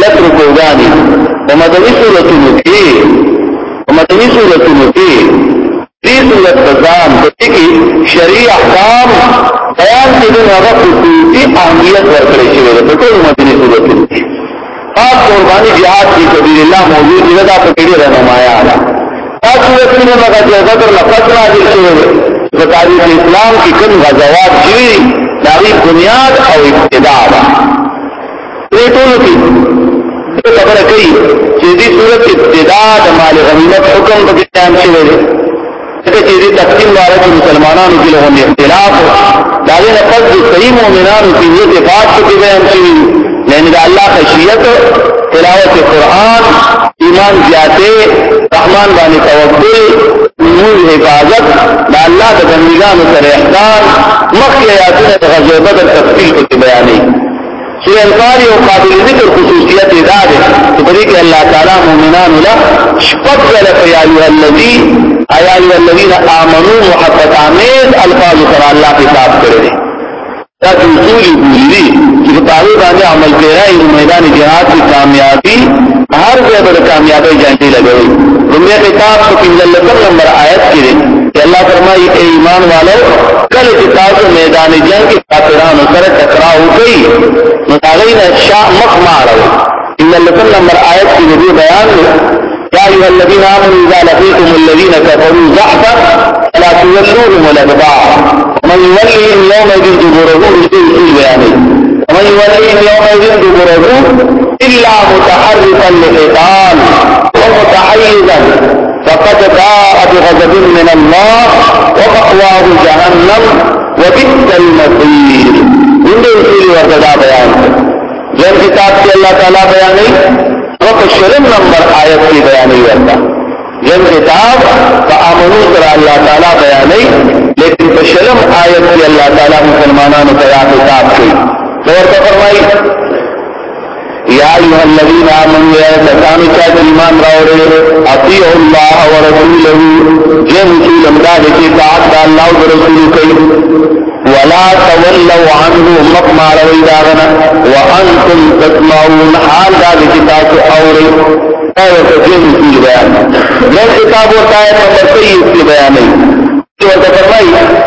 لس رکوګانی په مدنی صورتونو کې په مدنی صورتونو کې دې صورت بزام د کې شرعي احکام بیان کې د هغه خصوصي اهمیت ورکړي شوی دی په ټول مدنی صورتونو کې خاص طور باندې jihad کی سبیل الله موجود دی دا په کې رنمایا ده دا صورت کې موږ د بدر لفظ راځي شوی دی په تاریخ اسلام کې کوم غزوات شوي دا بنیاد او ابتدا ده دې ټولو کې دې خبره کوي چې دې صورت کې ابتدا د مال غنیمت حکم په بیان شوی دی ځکه چې دې تقسیم واره چې مسلمانانو کې له اختلاف دا نه پس د صحیح مؤمنانو کې دې اتفاق په بیان شوی یعنی د الله خشیت تلاوت قرآن ایمان زیاته رحمان باندې توکل نور حفاظت د الله د بندګانو سره احسان مخکې آیاتونه د غزوه بدر تفصیل کې بیانې چې انکار یو قابل ذکر خصوصیت دا ده چې په دې کې الله تعالی مؤمنانو له شپږ ځله په یالو الذی آیا ای الذین آمنو محبت آمیز الفاظ سره الله خطاب کړی دی دا چې اصول ګوري چې په هغه باندې عمل کوي نو میدان جهاد کې کامیابی هر ځای به کامیابی جانټي لګوي دنیا کتاب په 15 نمبر آیت کې دی الله فرمایي ایمان والو کله چې تاسو میدان جنگ کې کافرانو سره ټکراو کوي نو هغه نه شا مخ مارو ان لکل نمبر آیت کې دې بیان دی یا ایه الذین آمنوا اذا لقیتم الذین کفروا زحفا فلا تولوهم الادبار ومن یولهم یومئذ دبره رسول بیان ومن یولهم یومئذ دبره الا متحرفا لقتال ومتحيزا فقد باء بغضب من الله ومأواه جهنم وبئس المصير دې دې ورته دا بیان دې کتاب کې الله تعالی بیانې او په شرم نمبر آیت کې بیانې ورته دې کتاب په امنو سر الله تعالی بیانې لیکن په شرم آیت کې الله تعالی مسلمانانو ته کتاب کې ورته فرمایي یا ایها الذین آمنوا یا کسانو چا چې ایمان راوړل اطیعوا الله ورسوله جن رسول الله دې اطاعت د الله او رسول کوي ولا تولوا عنه مقما روي داغنا وانتم تسمعون حال دا دې تاسو اوري او ته جن رسول بیان دې کتاب ورته په مرتبه بیانې ورته فرمای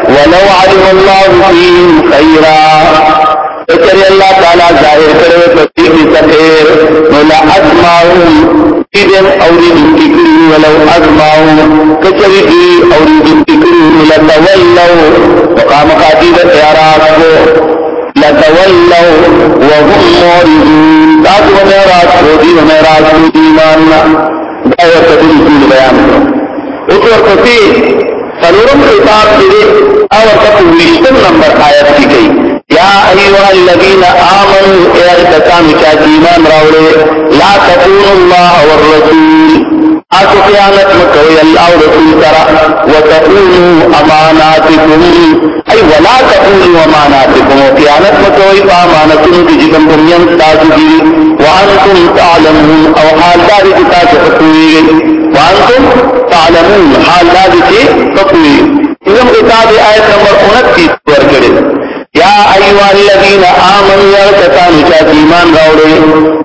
ولو علم الله فيهم خيرا کچری الله تعالی ظاهر کړو په دې کې خیر نو لا اسمعهم دین او دې دې کړو ولو اسمعهم کچری دې او دې دې کړو لا تولوا وقام قاتیل اعراض کو لا تولوا وهم معرضون تاسو نه راځو دې نه راځو ایمان دا ورته دې ټول بیان کړو او څو ورته څلورم خطاب دې او ورته ویشتم نمبر آیات کې کوي یا ایها الذین آمنوا اے کسان چې ایمان راوړې لا تقولوا الله والرسول اتو قیامت مکوي الله او رسول ترا وتقولوا اماناتکم ای ولا تقولو اماناتکم او خیانت مکوی په امانتونو کې چې کوم کوم یم تاسو دي وانتم تعلمون او حال دا چې تاسو پوهیږئ وانتم تعلمون حال دا چې پوهیږئ کوم کتاب آیت نمبر 29 ورکړي یا ایها الذین آمنوا یرتقان چا ایمان راوړي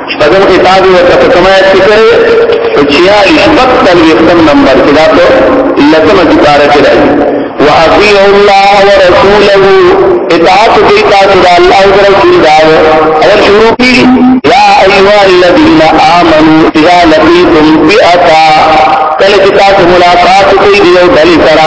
شپږم خطاب یې ورته په کومه آیت کې کړی په څیالیس شپږ څلوېښتم نمبر کې دا په لسمه سپاره کې راځي واطیعوا الله ورسوله اطاعت کوي تاسو د الله او رسول دا او شروع کی یا ایها الذین آمنوا اذا لقیتم فئه کله چې تاسو ملاقات کوي یو ډلې سره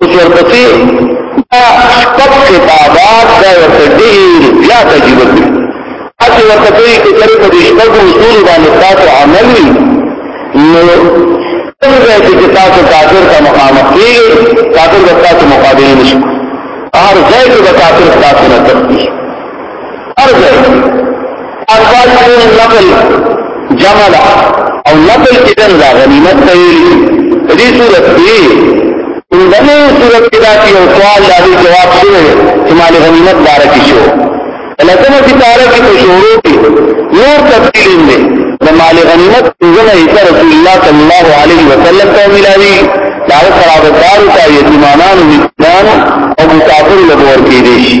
اوس ورپسې دا شپږ خطابات دا ورته ډېر زیات عجیب دي اته ورته کوي چې کله په دې شپږ اصول باندې تاسو عمل وي نو څنګه چې تاسو کافر ته مخامخ کیږئ کافر به تاسو مقابله نشي هر ځای کې به کافر تاسو نه تختی ارجه ارباج من نقل جمل او نقل کدن دا غنیمت تیولی دی صورت دی اندنی صورت کدا کی او سوال لازی جواب شوئے چمال غنیمت بارکی شو لکم کی تارکی تو شورو کی نور تفصیل اندے دمال غنیمت انزم ایسا رسول اللہ صلی اللہ علیہ وسلم تا ملاوی دعوت صحابتارو تا یتیمانان و مسلمان او مسافر لبور کی دیشی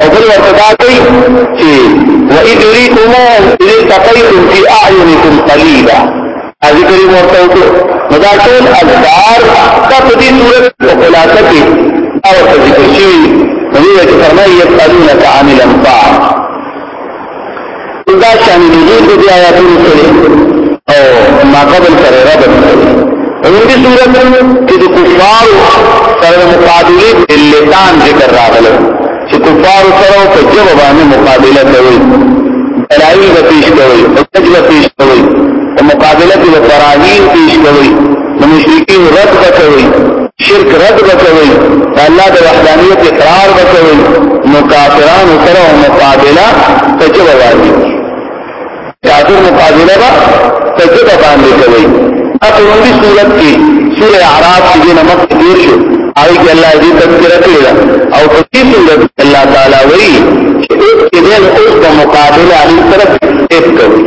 او بل ورته دا کوي چې وَإِذْ يُرِيكُمُوهُمْ إِذِ الْتَقَيْتُمْ فِي أَعْيُنِكُمْ قَلِيلًا حاجي کریم ورته وکړو نو دا ټول اذکار دا په دې صورت په خلاصه کې او ذکر شوي نو یې فرمایي یسالونک عن الانفال دا شان دي دې دې آیاتونو سره او ما قبل سره رب عمومي صورت کې د کفار سره مقابله په لسان ذکر راغله چې کفار سره په جواب باندې مقابله کوي دلایل به پیش کوي حجج به پیش کوي او مقابله کې به براهین پیش کوي نو مشرکین رد بکوي شرک رد بکوي الله د وحدانیت اقرار بکوي نو کافرانو سره مقابله تجربه راځي کافر مقابله به تجربه باندې کوي اته دې صورت کې سوره اعراف کې دینه مخ کې شو آی کې الله دې تذکرہ کړی او په دې صورت الله تعالی وایي چې دې له اوس په مقابله اړین طرف تیپ کوي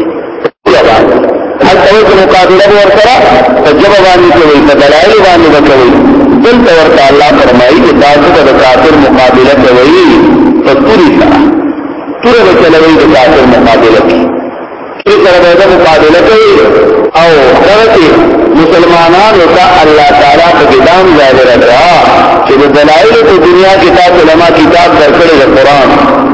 هلته اوس مقابله به ورسره په ژبه باندې کوي په دلایلو باندې به کوي دلته ورته الله فرمایي چې تاسو به د کافر مقابله کوئ په توري سره توره به چلوي د کافر مقابله کوي توري سره به د مقابله کوي او دغه مسلمانانو ته الله تعالی په ګدام ظاهر کړه چې د دلایلو په دنیا کې تاسو علما کتاب درکړي د قران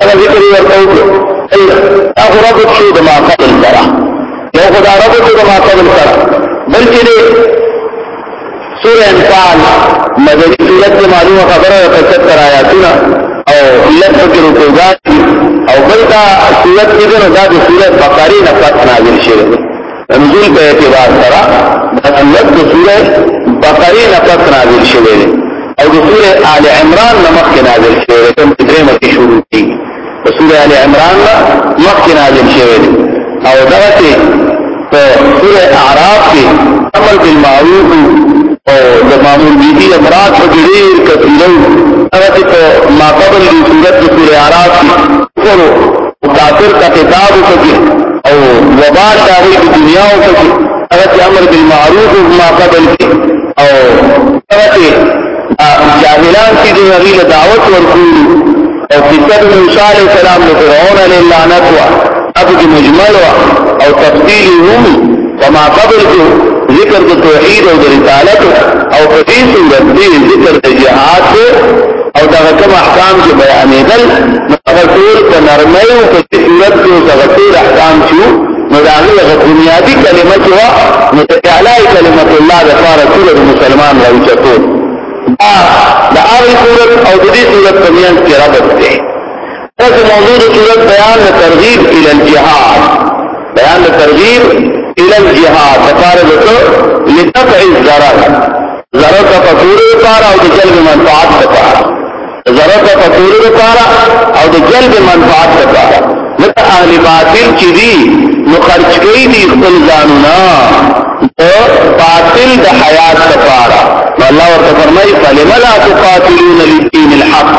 هغه ذکر یې ورته وکړو دا خو ربط شو د ما قبل سره یو خو دا ربط شو د ما قبل سره بلکې دې سورې انفال مدني سورت کې معلومه خبره ده پچهتر آیاتونه او لږ کې رکوګات او بل دا سورت کې ده دا د سورت بقره نه پات نازل شوی نزول په اعتبار سره د سورت د سوره بقره نه پس نازل شوی دی او د سوره آل عمران نه مخکې نازل شوی دی کوم چې درې مکه شروع کیږي د سوره آل عمران نه مخکې نازل شوی دی او دا چې په سوره اعراف کې امر بالمعروف او د معمول بیبي امرات په ډېر کثیرو هغه چې په ماقبل د سورت د سوره اعراف کې کافر ته خطاب وکړي او وبا داوی په دنیا او کې هغه امر بالمعروف او ما قبل کې او هغه جاهلان چې د هغه له دعوت ورکول او کتاب موسی عليه السلام له فرعون عليه لعنت وا ابو مجمل وا او تفصيل هم وما قبل کې ذکر د توحید او د رسالت او په دې صورت کې ذکر د جهاد او دا کوم احکام چې بیانېدل هغه ټول په نرمۍ او په صورت کې هغه ټول احکام چې نو دا هغه بنیادی کلمه چې وا نو تعالی کلمه الله د فار ټول مسلمان راوچتو دا د هغه صورت او د دې صورت په میان کې رابط دی پس موضوع د صورت بیان د ترغیب ال الجهاد بیان د ترغیب ال الجهاد لپاره د لتقع الضرر ضرر د فطور لپاره او د جلب منفعت لپاره ضرر د فطور لپاره او د جلب منفعت لپاره لکه اهل باطل چې دي نو خرج کوي دي خپل ځانونه باطل د حیات لپاره الله ورته فرمایي فلم لا تقاتلون للدين الحق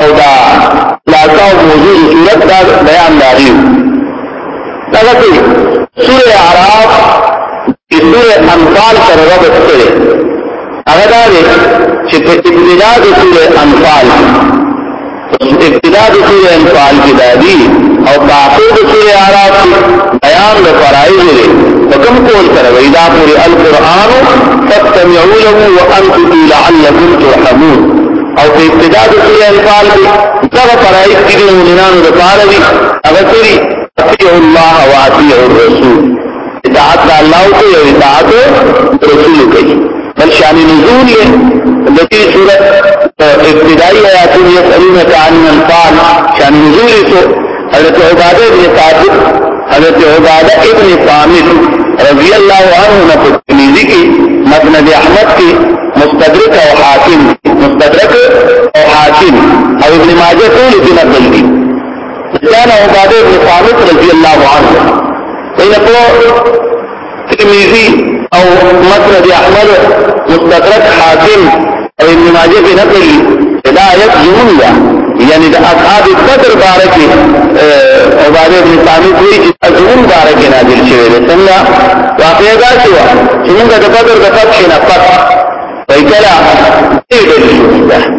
او دا لاتا او موضوع صورت دا بیان داغیو دغه کې سوره اعراف د سوره انفال سره رابط کړي هغه دا دی چې په ابتدا د سوره انفال ابتدا د سوره انفال کې دا دی او په اخر د سوره اعراف کې بیان د فرایض دی وکم کول سره وی دا پوری القرآن فاستمعوا له وانتم لعلكم ترحمون او په ابتدا د سورې انفال کې دغه فرایض چې د مؤمنانو لپاره دي هغه سری اطیع الله و اطیع الرسول اطاعت د الله او کوي اطاعت رسول کوي بل شان نزول یې د دې سورې ابتدایي آیاتونه یې سرونه تعالی انفال شان نزول یې حضرت عباده بن صادق حضرت عباده ابن صامت رضی الله عنه نه په ترمذی کې مسند احمد کې مستدرک او حاکم مستدرک او حاکم او ابن ماجه ټول دې نقل دي كان عباده بن صامت رضی الله عنه بین په ترمذي او مسند احمد مستدرک حاکم او ابن ماجه کې نقل دي دا آیت زمونږ ده یعنی د اصحاب بدر باره کې عباده بن صامت وی چې زمونږ باره کې نازل شوی دی څنګه واقعا دا شو چې موږ د بدر د فتح نه پس پیکلا دې دې شو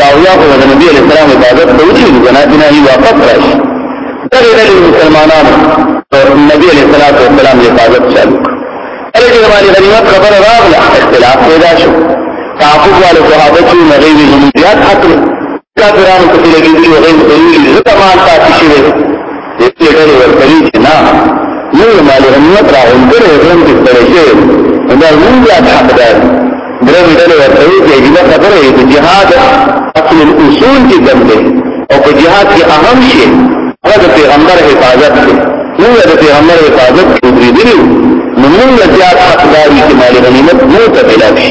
داویا خو د نبی علیہ السلام عبادت ته وشي جناب نه هی واپس راشي دغه ډلې مسلمانانو نبی علیہ الصلوۃ والسلام عبادت چالو کله چې باندې غنیمت خبره راغله اختلاف پیدا شو تعاقب والے صحابه چې نبی وی زموږ حق کافرانو ته لګیږي او غیر ضروري زکه مان پاتې شي دې ډېر ورکړي چې نه نو مال غنیمت را غونډره غون کې ستړي شي دا موږ لا حق ده درې ډېر ورکړي چې دا خبره یې چې جهاد اصل الاصول کې دم ده او په جهاد کې اهم شي هغه د پیغمبر حفاظت دی نو د پیغمبر حفاظت کې درې دي نو موږ لا حق داري چې مال غنیمت مو ته ملاوي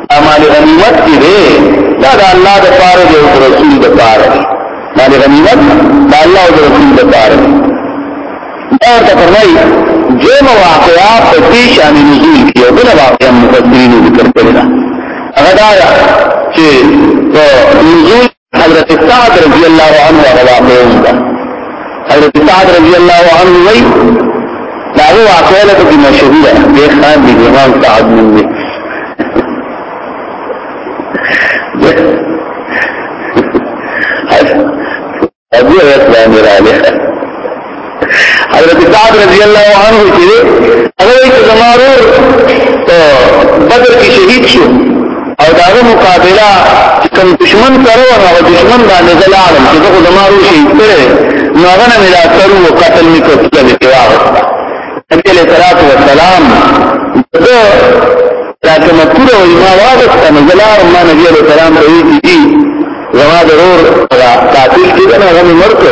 مال غنیمت کې دی دا د الله د پاره دی او د رسول د پاره دی مال غنیمت د الله او د رسول د پاره دی دا ته فرمایي جو نو واقعا په دې شان نزول کې او بل واقعا مفسرین ذکر کړی دا هغه دا چې په نزول حضرت سعد رضی الله عنه هغه واقعي حضرت سعد رضی الله عنه وی دا هغه واقعي له کې مشهوره دی خان دی امام سعد نوم دی ابو ایت باندې راځي حضرت سعد رضی الله عنه چې هغه چې زمارو بدر کې شهید شو او داغه مقابله کوم دشمن سره و هغه دشمن باندې زلال چې دغه زمارو شهید کړي نو هغه نه ملا سره او قتل میکو چې دی واغ نبی علیہ الصلوۃ والسلام دغه راته مکوره او ما واغسته نو زلال ما نبی علیہ السلام ته وی دي زما ضرور قاتل کېدنه غو مرته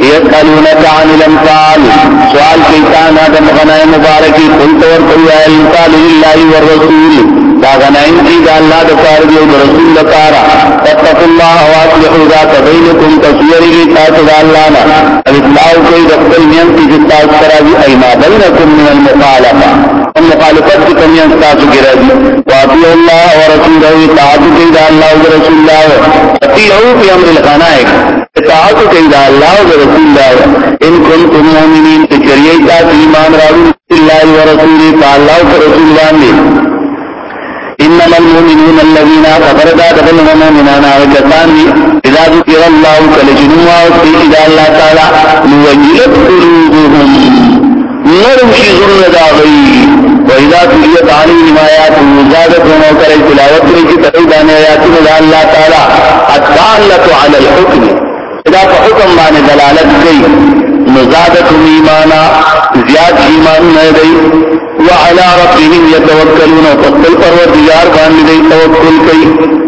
یسالونک عن الانفال سوال کی تانا د غنای مبارکی قل تور کوي انفال لله والرسول دا غنای دی د الله د پاره دی او رسول لپاره تقوا الله واصلحوا ذات بینکم تسیری تاسو د الله نه اصلاح کوي د خپل نیم کی چې تاسو سره دی ایما بینکم من المخالفه ان مخالفت کی کمیاں تاسو کې راځي واطیع الله ورسوله تاسو کې د الله او رسول الله اطیعوا فی امر الغنائم اطاعت کوي دا الله او رسول الله ان کنتم مؤمنین چې چریه تاسو ایمان راوړئ الله او رسول الله او رسول باندې انما المؤمنون الذين كفروا دخل المؤمنون وكفان اذا ذكر الله كالجنوا وفي اذا الله تعالى نوجلت قلوبهم نرم شي زړونه دا غي وإذا تليت عليهم آياته زادتهم او کله تلاوت کوي چې په باندې آیاتونه د الله تعالی الدالة على الحكم دا په حکم باندې دلالت کوي نو زادتهم ایمانا زیاد ایمان نه دی وعلى ربهم يتوکلون او خپل پروردگار باندې توکل کوي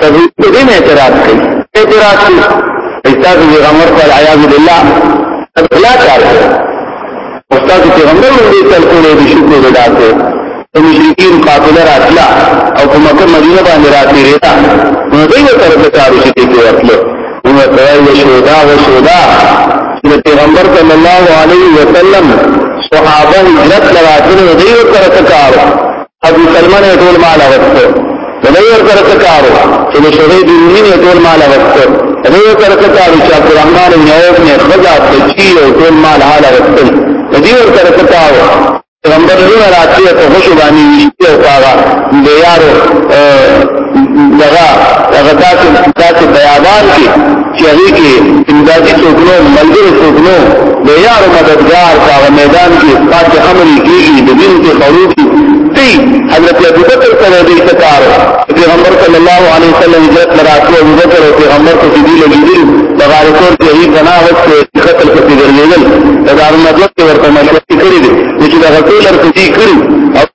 تبهیم اعتراض کوي اعتراض کوي استاد پیغمبر پر عیاذ بالله لا کار کوي استاد پیغمبر دې تل کولې دي شکر ادا کړي د مشرکین قافله راتلا او په مکه مدینه باندې راتلی ریتا نو دوی تر په تاریخ کې کې ورتلو نو توای شودا و شودا چې پیغمبر صلی الله علیه وسلم صحابه هجرت لراتلو دوی تر په کارو ابو سلمان ټول مال اغسته دې ورته کارو چې د شهید دین ټول مال اغسته دې ورته کارو چې عبد الرحمن بن عوف نه خدا بچی او ټول مال حال اغسته دې ورته کارو پیغمبر لونه راځي ته خوش باندې ویته او هغه د یارو دغه هغه تاسو تاسو بیابان کې چې هغې کې امدادي څوک نه وو، ملګری څوک نه وو، د یار او مددګار په هغه میدان کې پاتې حملې کېږي، د وینو پې خړوبي دی، حضرت ابوبکر سره دی څه کار وو، د پېغمبر صلی الله علیه وسلم هجرت نه راتلو ابوبکر او پېغمبر پسې دوی لګېدلي وو، د غار ثور کې هغوی پناه غوښتې وه چې قتل پسې ګرځېدل، د دارالندوه کې ورته مشورې کړې دي، نو چې دغه ټول ارتجیع کړي او.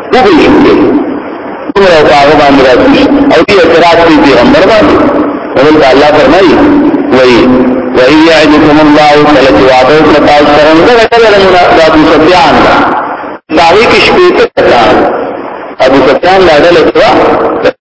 وګړي شو دې دومره او هغه باندې راځي او دې اعتراض کوي پیغمبر باندې نو دا الله فرمایي وایي وایي یعدکم الله کله چې وعده وکړه تاسو سره نو دا کله دا ابو سفیان دا هغه کې شپې ته ابو سفیان لاړل چې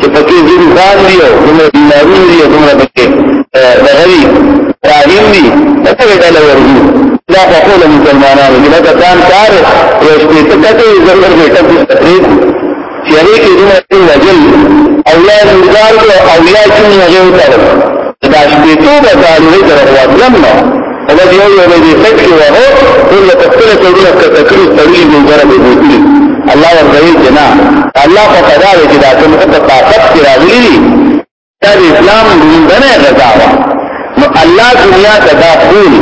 چې پکې ځینې خان دي او دومره بیمارونه دي او دومره پکې دغه دي راهین دي نه کوي ډله ورځو دا په ټول مسلمانانو کې دا ځان کار یو شپې ته کته یې زمر دې ټپ تقریر چې هغه کې دومره وجل او یا نزار او یا چې هغه وتاړو دا شپې ته به دا لري درغوا دلم نو هلک یو یو به دې سټ کې وهو ټول به پخپله چورونه ښکته کړي تړلي به اوبه به بوتلي الله ورته وایي چې نه الله په قضا دی چې دا کوم څه په طاقت کې راغلي دي دا د اسلام لومړنۍ غذا وه نو الله دنیا ته دا ټول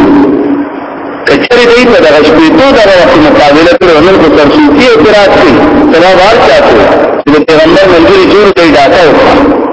کچری دی په دغه شپېتو دغه وخت مقابله کړې او نن په سرسوتي اعتراض کوي سبا بار چاته چې د پیغمبر ملګري جوړ کړي ډاټا وکړي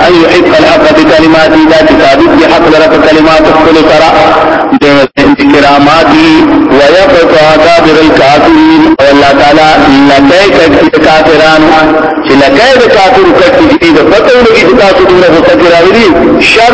ان يحق الحق بکلماته دا چې ثابت دي حق لره په کلمات خپل سره کراماتی ويقطع دابر الكافرين او الله تعالی لکه کټی کافرانو چې لکه د کافر کټی دې په پټو لګي چې تاسو دغه فکر راوړي شر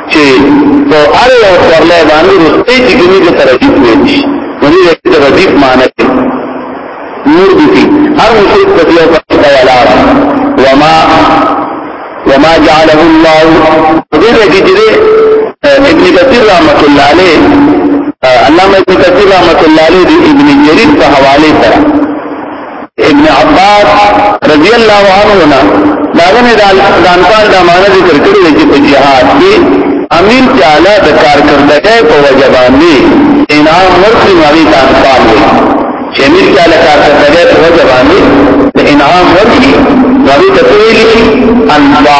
چې په هر یو سورلې باندې رسته چې کومې د ترتیب وي نو دې ترتیب معنی نور دي هر څه په یو پاتې ولا وما وما جعله الله دې کې دې ابن کثیر رحمت الله علیه علامه ابن کثیر رحمت الله علیه دې ابن جریر په حواله سره ابن عباس رضی الله عنه نه داغه نه د انفال د امانه ذکر کړی دی چې په جهاد کې امیر تعالی د کارکردګۍ په وجه باندې انعام ورکړي مری ته انفال دی چې امیر تعالی کارکردګۍ په وجه باندې د انعام ورکړي مری ته ویل شي انفال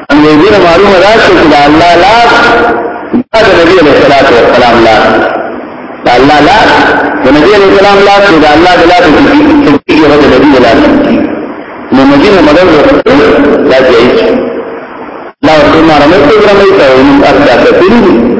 انګریزونه معلومه ده چې د الله لاس دا د نبی علیه الصلاۃ والسلام لاس د الله لاس د نبی علیه السلام لاس د الله د لاس کې چې هغه د نبی لاس نو نبی نو مدد ورکړي دا جایز لا ورته ما رمې ته رمې ته نو ارزه کوي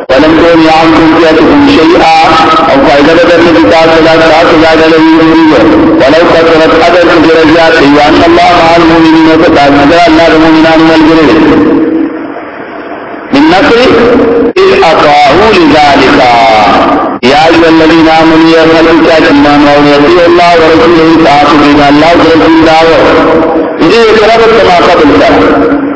ولن تغني عنكم فئتكم شيئا او فائدہ بدر نکی تاسو لا تاسو لا ډلوی دیو ولو کثرت اگر کجر زیاد دی وان الله مع المؤمنین او تاسو مگر الله د مؤمنانو ملګری من نصر اذ اطاعوا لذلك یا ایو الذین آمنوا یا خلق چا ایمان او یتی الله ورسوله تاسو دی الله ورسول دا دې سره په ما قبل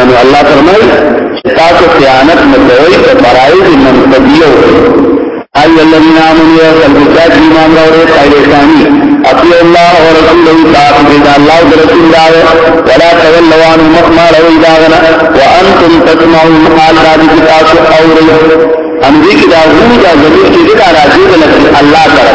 ان الله فرمایي چې تاسو خیانت نه کوئ په فرایض منقضیو اي الذين امنوا وتقوا ایمان راوړې خیر ثاني اطیع الله او رسوله تاسو دې الله او رسول دا ولا تولوا عن مخما روي داغنا وانتم تسمعون حال دې تاسو اورئ ان دې کې دا غوړي دا زمير کې دا راځي الله تعالی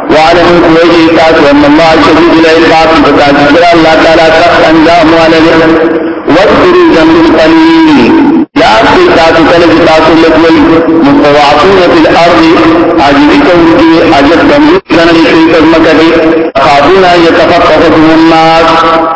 وعلمو پوهیږي تاسو ان الله شدید العقاب په تاسو سره الله تعالی سخت انجام والے وذکروا ذنب القليل یا کی تاسو کله چې تاسو لګوي متواعدون فی الارض عاجزی کوونکی عجز کمزور ځنه شي ترمکه دي خافون یتفقهون الناس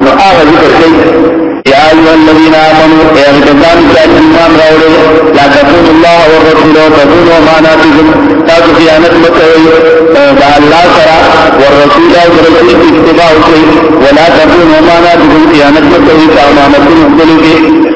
نو هغه ذکر کوي یا ایو الذین آمنو ای کسان چې ایمان راوړل لا تقول الله والرسول وتقول اماناتکم تاسو خیانت مکوئ دا الله سره والرسول او رسول اتباع کوي ولا تقول اماناتکم خیانت مکوئ امانتکم خپل کې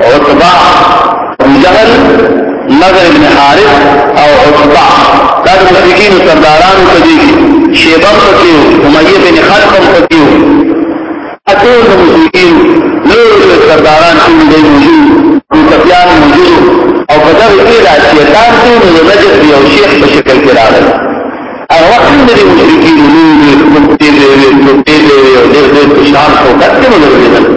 عتبہ بن جهل نظر ابن حارث او عتبہ دا د مشرکین سردارانو په دي شیبه پکې امیه بن خلف پکې اته د مشرکین لوی سرداران چې موجود دي سفیان موجود او په دغه کې دا شیطان ټول د نجد دی او شیخ په شکل کې راغلی هغه وخت د مشرکین لوی مبتدی دی مبتدی دی او د شان او کته موجود دی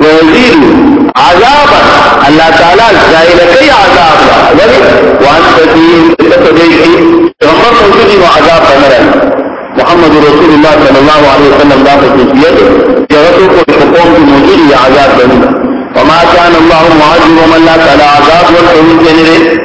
ويزيد عذابا الله تعالی زائد کوي عذاب ولي وان تدين تدين پیغمبر موجودی نو عذاب بنرن محمد رسول الله صلی الله علیه وسلم دا خصوصیت چې هغه کو په قوم کې موجودی عذاب بنرن وما كان الله معذب من لا تعالی عذاب ورته ونځنه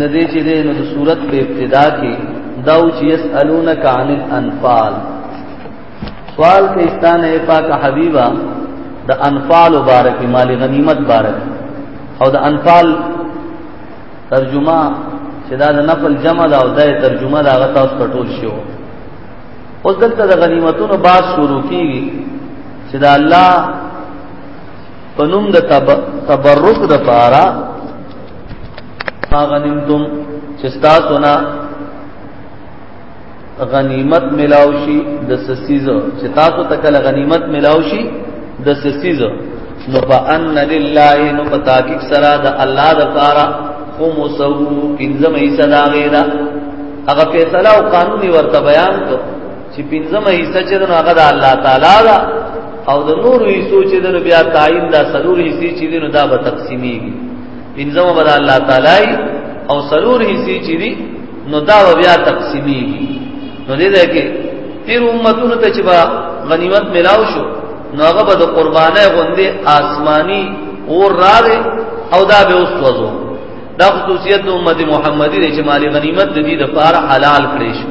ندی چې دې نو د صورت په ابتدا کې دا او چې يسالونک عن الانفال سوال کې استان اے پاک حبیبا د انفال مبارک مال غنیمت مبارک او د انفال ترجمه چې دا د نفل جمع دا او د ترجمه دا غته اوس پټول شو اوس دلته د غنیمتونو باز شروع کیږي چې دا الله پنوم د تبرک د پارا غنیمتم چې تاسو نه غنیمت ملاو شي د سسیزو چې تاسو ته کله غنیمت ملاو شي د سسیزو نو فان لله نو پتا کی سرا د الله د پارا خمسو پنځمه حصہ دا غیره هغه فیصله او قانوني ورته بیان کړ چې پنځمه حصہ چې دنو هغه د الله تعالی دا او د نور حصو چې دنو بیا تعین دا سلور حصے چې دنو دا به تقسیمیږي پنځمه به الله تعالی او سلور حصے چې دي نو دا بیا تقسیمیږي نو دې ده کې تیر امتونو ته چې با غنیمت ملاو شو نو هغه به د قربانه غوندې آسمانی اور راغې او دا به اوس وځو دا خصوصیت د امت محمدی چې مال غنیمت د دې لپاره حلال کړی شو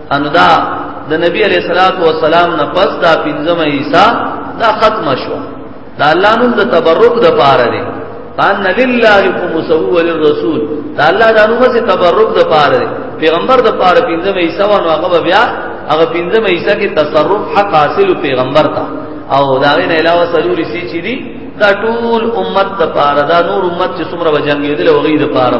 انو دا د نبی علیہ الصلات والسلام نه پس دا پنځمه حصہ دا ختم شو دا الله نوم د تبرک د پاره دی ان لله خمس هو للرسول دا الله دا نوم د تبرک د پاره دی پیغمبر د پاره پنځمه حصہ ونه هغه بیا هغه پنځمه حصہ کې تصرف حق حاصل پیغمبر ته او دا غین علاوه سلوري سي چي دي دا ټول امت د پاره دا نور امت چې څومره وجنګېدل او غي د پاره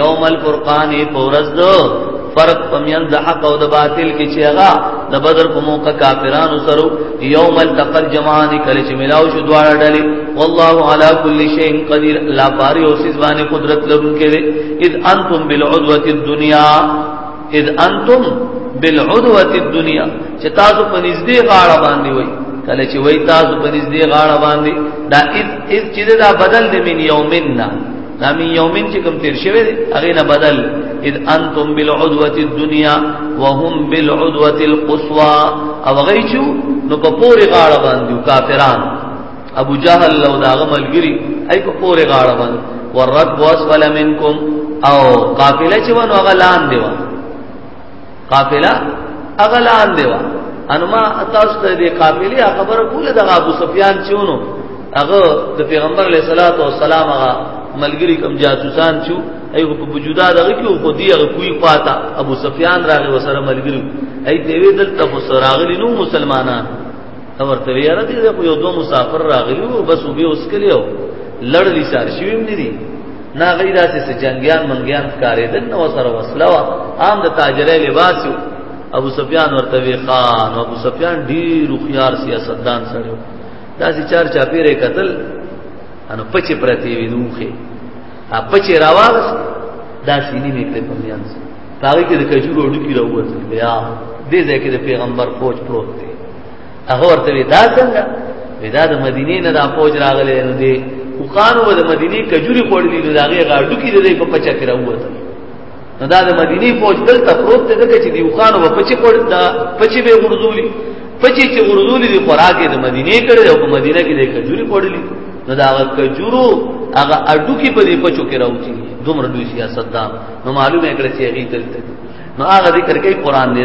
یوم الفرقان پورز دو فرق پمیل د حق او د باطل کې چې هغه د بدر په موقع کافرانو سره یوم التقل جمعان کله چې ملاو شو دواړه ډلې والله علی کل شیء قدیر لا باری او سیس باندې قدرت لرونکې دي اذ انتم بالعدوه الدنیا اذ انتم بالعدوه الدنیا چې تاسو په نږدې غاړه باندې وای کله چې وای تاسو په نږدې غاړه باندې دا اذ اذ چې دا بدل دې من یومنا دا من یومین چې کوم تیر شوی دی هغه نه بدل اذ انتم بالعدوه الدنيا وهم بالعدوه القصوى او غیچو نو په پوری غاړه باندې کافران ابو جهل لو دا غملګری ای په پوری غاړه باندې ورد واسفل منکم او قافله چې ونه غلان دیوه قافله اغلان دیوا انو ما تاسو ته دې قافلې خبره کوله د ابو سفیان چونو هغه د پیغمبر علیه الصلاۃ والسلام هغه ملګری کوم جاسوسان چو ایو په وجودا دغه کې خو دی هغه کوی پاتا ابو سفیان راغی وسره ملګری ای دیوی دلته وسراغلی نو مسلمانان نو ورته وی یاره دې خو یو دوه مسافر راغلی وو بس وبې اوس کلیو لړ دي سار شوی هم ندي نا غیر داسې چې جنگیان منګیان ښکارېدل نو سره وسله وا عام د تاجرې لباس یو ابو سفیان ورته وی خان ابو سفیان ډیر خيار سیاستدان سره داسې چار چا پیرې قتل انو پچې پرتی وی دوخه ا پچې راواغس داسې نیمه په پمیان سره پاره کې د کجورو ډکی راووت بیا دې ځای کې د پیغمبر فوج پروت دی هغه ورته وی دا څنګه ودا د مدینه نه د فوج راغله نو دی او خانو د مدینه کجوري خورلې نو داغه غاډو کې د په پچا کې راوته نو دا د مدینه فوج دلته پروت دی دغه چې دی او خانو په پچې خور دا پچې به ورزولي پچې چې ورزولي دی خوراکه د مدینه کړي او په مدینه کې د کجوري خورلې نو دا هغه کجورو هغه اډو کې په دې پچو کې راوتی دومره دوی سیاست دا نو معلومه کړی چې هغه دلته نو هغه ذکر کوي قران دی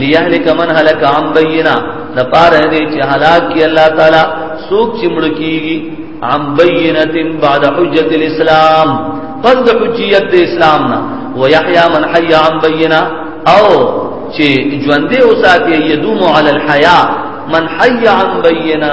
لیهلک من هلک عن بینا د پاره دې چې هلاک کی الله تعالی سوک چې مړ کیږي عن بینه بعد حجت الاسلام پس د حجیت اسلام نه ويحيى من حي عن بینه او چې ژوندې اوساتې یدوم علی الحیا من حي عن بینه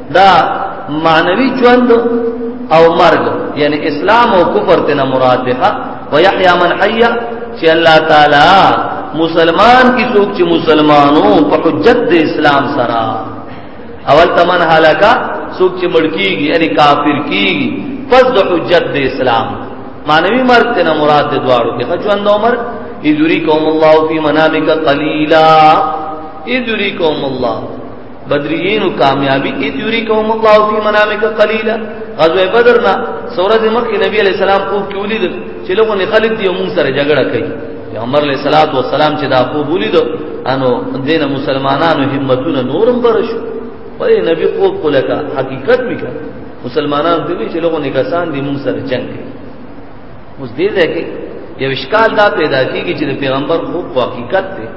دا معنوي ژوند او مرګ یعنی اسلام او کفر تینا مراد ده و یحیا من حیا چې الله تعالی مسلمان کی څوک چې مسلمانو په حجت د اسلام سره اول تمن هلاکا څوک چې مړکیږي یعنی کافر کیږي پس د حجت د اسلام معنوي مرګ تینا مراد ده دواړو کې ژوند او مرګ یذریکم الله فی منامک قلیلا یذریکم الله بدرین او کامیابی کی تیوری کوم الله فی منامک قلیلا غزوه بدر نا سورۃ مکه نبی علیہ السلام کو کیولید چې لوګو نه خلق دی موږ سره جګړه کوي پیغمبر علیہ الصلوۃ والسلام چې دا کو بولید انو دین مسلمانانو همتونه نورم برشو ولی نبی کو کولکا حقیقت وکړه مسلمانان دوی چې لوګو نه کسان دی موږ سره جنگ کوي اوس دې ده کې یو اشکال دا پیدا کیږي چې پیغمبر خو حقیقت دی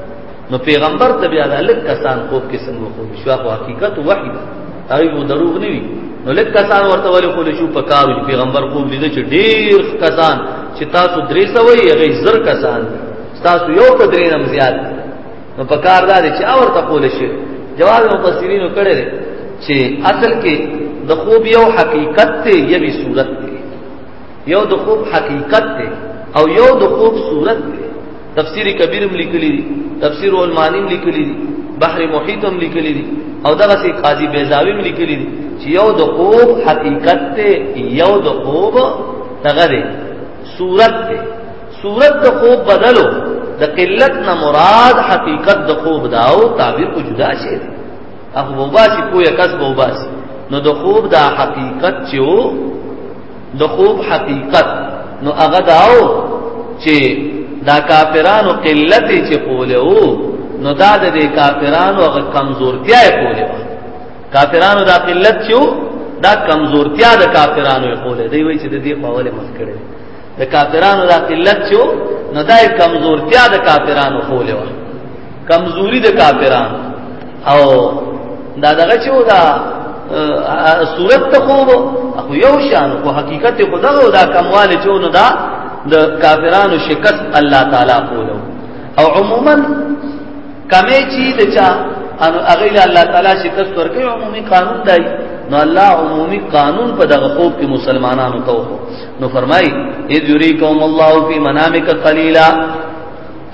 نو پیغمبر ته بیا د لک کسان خوب کې څنګه خو شو خو حقیقت وحی ده هغه وو دروغ نه وي نو لک کسان ورته ولې خو شو په کار چې پیغمبر خوب لیدل چې ډیر کسان چې تاسو درې سوي هغه زر کسان تاسو یو په درې نم زیات نو په کار دار چې اور ته کول شي جواب مفسرینو کړي چې اصل کې د خوب یو حقیقت ته یوي صورت یو د خوب حقیقت دی او یو د خوب صورت دی تفسیر کبیر هم لیکلی دی تفسیر المانی هم لیکلی دی بحر محیط هم لیکلی دی او دغه سي قاضي بیزاوی هم لیکلی دی چې یو د خوب حقیقت دی یو د خوب دغه دی صورت دی صورت د خوب بدلو د قلت نه مراد حقیقت د خوب داو تعبیر کو جدا شي دی هغه وباسي کوی کس وباسي نو د خوب دا حقیقت چې د خوب حقیقت نو هغه داو چې دا کافرانو قلت چې کوله او نو دا د کافرانو هغه کمزورتیا یې کوله کافرانو دا قلت چې دا کمزورتیا د کافرانو یې کوله دی وی چې د دې په اوله مخ کړي د کافرانو دا قلت چې نو دا کمزورتیا د کافرانو کوله کمزوري د کافرانو او دا دغه چې دا صورت ته خو خو یو شان خو حقیقت خو دا دا کموال چې نو دا د کافرانو شکست الله تعالی کولو او عموما کمې چې د چا ان اغه له الله تعالی شکست ورکړي عمومي قانون دی نو الله عمومي قانون په دغه خوب کې مسلمانانو ته نو فرمای اذ یریکم الله فی منامک قلیلا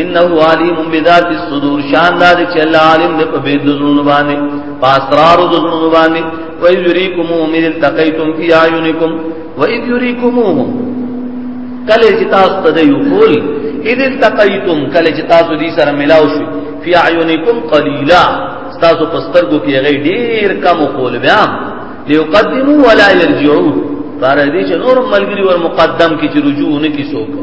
انه علیم بذات الصدور شان دا چې الله عالم دې په بيد زړونو باندې پاسرار زړونو باندې و یریکم من التقیتم فی اعینکم و اذ یریکموه کله چې تاسو ته دی خول اذ التقیتم کله چې تاسو دې سره ملاو شو فی اعینکم قلیلا تاسو پسترګو کې غي ډیر کم خول بیا لیقدموا ولا يرجعون پر دې چې نور ملګری ور مقدم کې چې رجوع نه کی سوکو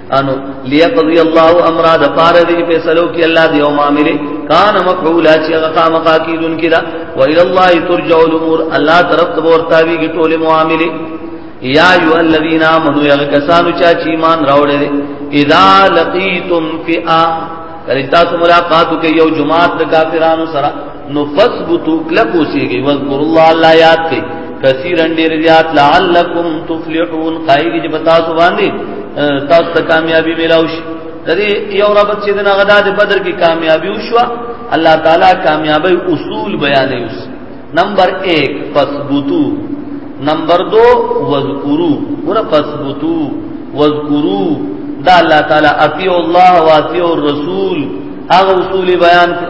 انو ليقضي الله امر د پار دې فیصلو کې الله دې او معامل کان مفعولا چې هغه خامخا کیدون کړه و الى الله ترجع الامور الله طرف ته ورته وی کې ټول معاملې یا ایو الذین آمنو یا کسانو چا چې ایمان راوړل دي اذا لقیتم فئا کله تاسو ملاقات کوي یو جماعت د کافرانو سره نو فثبتو کلک اوسیږي واذکر الله الله یاد کړئ کثیرا ډیر زیات لعلکم تفلحون قایږي چې پتا سو باندې تاسو ته کامیابی ملاو شي دې یو رب چې دنا غدا د بدر کې کامیابی وشو الله تعالی کامیابی اصول بیانې اوس نمبر 1 فثبتو نمبر 2 واذکرو ور فثبتو واذکرو دا الله تعالی اطیع الله واطیع الرسول هغه اصول بیان کړ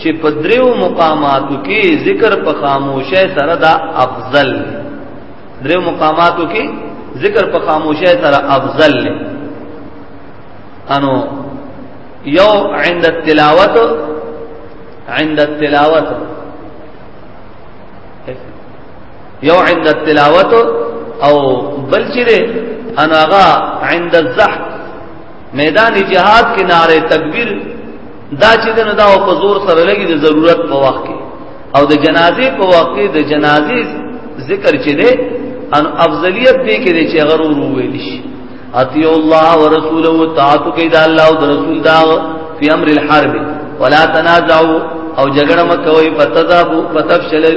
چې په دریو مقاماتو کې ذکر په خاموشه سره دا افضل دریو مقاماتو کې ذکر په خاموشه سره افضل انو یو عند التلاوت عند التلاوت یو عند التلاوت او بل چې ده اناغا عند الزحف میدان جهاد کې ناره تکبیر دا چې دنه دا په زور سره لګي د ضرورت په وخت کې او د جنازې په وخت کې د جنازې ذکر چې ده ان افضلیت دې کې دې چې غرور ویل شي اتی الله ورسوله تعاتو کې دا الله او رسول دا فی امر الحرب ولا تنازعوا او جګړه مکوئ فتذابوا فتفشلوا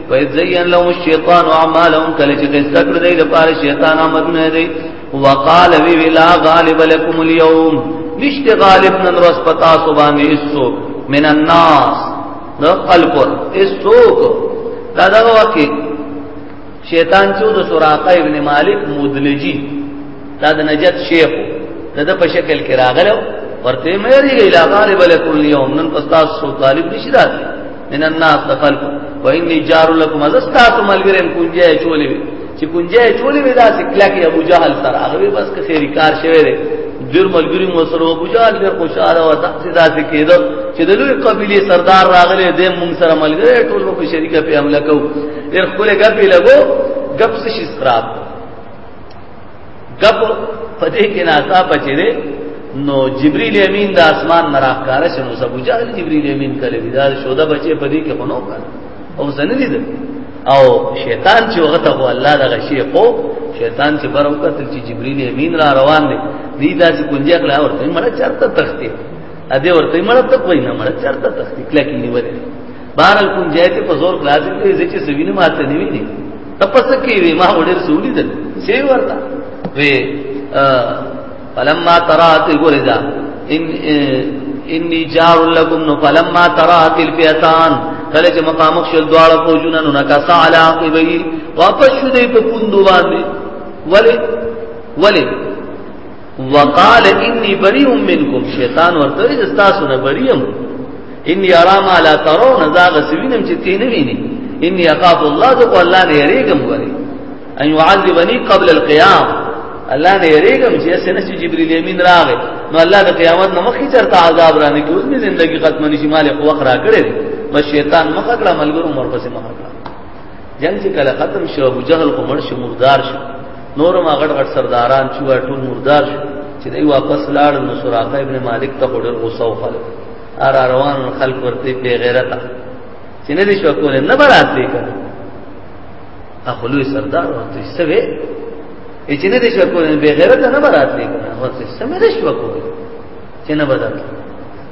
وَإِذْ زَيَّنَ لَهُمُ الشَّيْطَانُ أَعْمَالَهُمْ کله چې قصه کړ دی د پاره شیطان عملونه دی وقال وی ولا غالب لكم اليوم نشته غالب نن ورځ پتا سو باندې اسو من الناس نو خلق اسو دا دا واکه شیطان چې د سراقه ابن مالک مدلجی دا د نجات شیخ دا د په شکل کې راغلو ورته مې ری لا غالب لكم اليوم نن پتا سو غالب نشي راځي من الناس دخلق واني جار لكم از تاسو ملګریم کنجه چولې وي چې کنجه چولې وي دا سکلا کې ابو جهل سره هغه بس که خیری کار شوی دی ډیر ملګری مو سره ابو جهل ډیر خوشاله و تاسو دا څه کېده چې د لوی قبيله سردار راغله د مون سره ملګری ټول په شریکه په عمل کو ډیر خپل غپی لګو غپ څه شي خراب کب پدې کې ناسا پچې دې نو جبريل امين د اسمان نه راکار شنو سبو جهل جبريل امين کړي دا شوده بچې پدې کې خنو کړ او زنه دي او شیطان چې وغته هو الله دغه شی خو شیطان چې بر وکتل چې جبريل امين را روان دي دې داسې کنجه کړه ورته مړه چرته تخته ا دې ورته مړه ته کوی نه مړه چرته تخته کله کې نیولې بارل کوم ځای ته په زور خلاص کړي چې چې سوینه ماته نه ویني تپس کې وي ما وړل سولې ده چې ورته وي فلما ترات الغرزا ان انی جار لکم نو فلما ترات الفیتان کله چې مقام شل دواړه فوجونه نو نکاسا علی عقبی واپس شو دې په پوندو باندې ولی ولی وقال انی بری منکم شیطان ورته د تاسو نه بریم انی ارا ما لا ترون ذا غسوینم چې تین ویني انی اخاف الله ذو الله نه یریګم غری ان يعذبني قبل القيام الله نه یریګم چې اسنه چې جبرئیل امین راغی نو الله د قیامت نه مخکې چرته عذاب را نه کوي زمي زندگی ختم نشي مال خو وخت را کړی بس شیطان مخ کړه ملګرو مور پسې مخ کړه جنگ چې کله ختم شو ابو جهل خو مړ شو مردار شو نور ما غټ غټ سرداران چې وا ټول مردار شو چې دوی واپس لاړ نو سراقه ابن مالک ته ډېر غوسه وخل ار روان خلک ورته بے غیرته چې نه دي شو کول نه براتې کړ اخلوی سردار ورته سوي چې نه دي شو کول بے غیرته نه براتې کړ ورته سمې دي شو کول چې نه بدل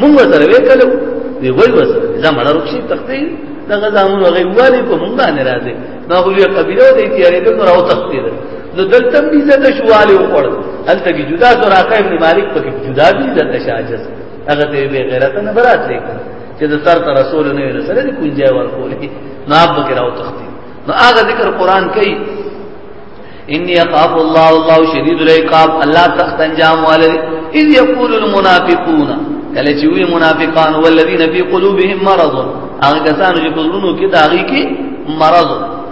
مونږ سره وکړو وی وای وس زمړ رخصي تختی دغه زمون هغه والی په مونږ باندې راځي نو خو یو قبيله دې تیارې ته راو تختی ده نو دلته بي عزت شواله وکړ هلته کې جدا سراقه ابن مالک پکې جدا بي عزت شاجز هغه ته به غیرت نه برات لیکل چې د سر ته رسول نه ویل سره دې کونجه ورکولې نو اب کې راو تختی نو هغه ذکر قران کوي انی اخاف الله الله شدید العقاب الله سخت انجام والے اذ یقول المنافقون کله چې وی منافقان والذین فی قلوبهم مرض هغه کسان چې په زړونو کې داږي کې مرض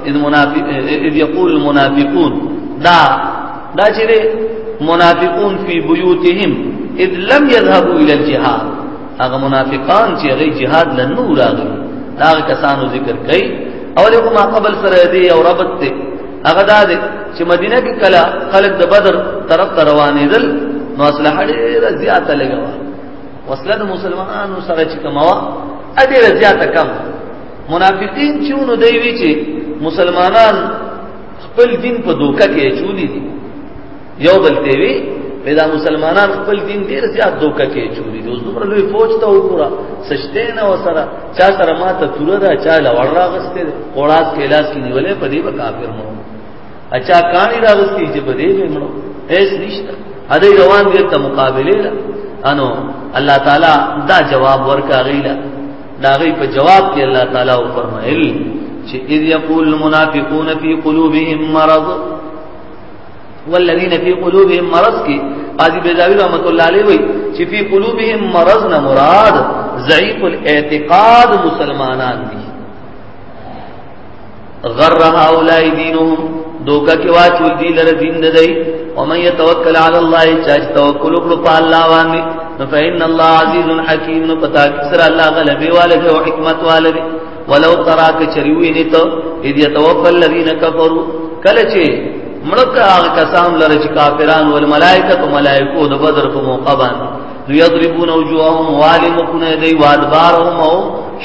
اذ منافق اذ یقول المنافقون دا دا چې منافقون فی بیوتهم اذ لم يذهبوا الى الجهاد هغه منافقان چې هغه جهاد لنو راغلي دا کسانو ذکر کوي او له ما قبل سره دی او ربط ته هغه دا دی چې مدینه کې کله خلک د بدر طرف ته روانېدل نو اصله ډېره زیاته لګا وصله د مسلمانانو سره چې کموا ډېره زیاته کم منافقین چې نو دی وی چې مسلمانان خپل دین په دوکه کې چولی دي یو بل ته وی پیدا مسلمانان خپل دین ډیر زیات دوکه کې چوری دوی دومره لوی فوج ته وګوره سشته نه وسره چا سره ما ته تور ده چا لوړ راغسته قولاس کې لاس کې نیولې په دې به کافر مو اچھا کانی راغستی چې په دې به مړو هیڅ نشته هدی روان دې ته مقابله لا انو الله تعالی دا جواب ورکا غیلا دا غي په جواب کې الله تعالی او فرمایل چې اذ یقول المنافقون فی قلوبهم مرض والذین فی قلوبهم مرض کی قاضی بیزاوی رحمت الله علیه وی چې فی قلوبهم مرض نه مراد ضعیف الاعتقاد مسلمانان دي غر هؤلاء دینهم دوکا کې واچول دي لره دین نه دی او من يتوکل علی الله چا توکل وکړو په الله باندې نو فإن الله عزیز حکیم نو پتا کې سره الله غلبي والده او حکمت والده ولو ترا که چریوی نه ته اذ يتوفى الذين كفروا کله چې مړک هغه کسان لره چې کافران او ملائکه او ملائکو د بدر په موقع باندې یضربون وجوههم والمقون دی وادبارهم او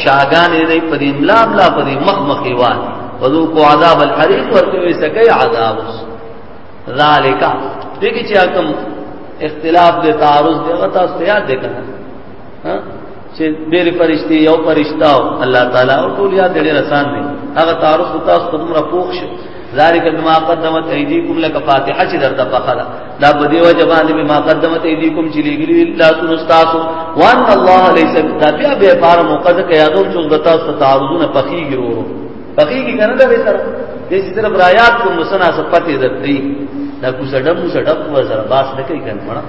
شاګان دی په دې ملا ملا په دې مخ مخې وان وذوقوا عذاب الحريق ورته وي سکه عذاب ذالک دغه چې کوم اختلاف د تعارض دغه تاسو یاد ده چې ډېر فرشتي یو فرشتہ او الله تعالی او ټول یاد ډېر آسان دي هغه تعارف تاسو ته دومره پوښ شي ذالک بما قدمت ایدیکم لک فاتحه چې درته پخلا دا په دیو جواب دی بما قدمت ایدیکم چې لګلی الله سن استاس وان الله ليس تابع به پار موقد کې یادو چې دتا ست تعارضونه پخیږي ورو پخیږي کنه دا به سره دې چې طرف رايات کوم سنا سپته درته دا کو سډم سډم و سره باس نه کوي کنه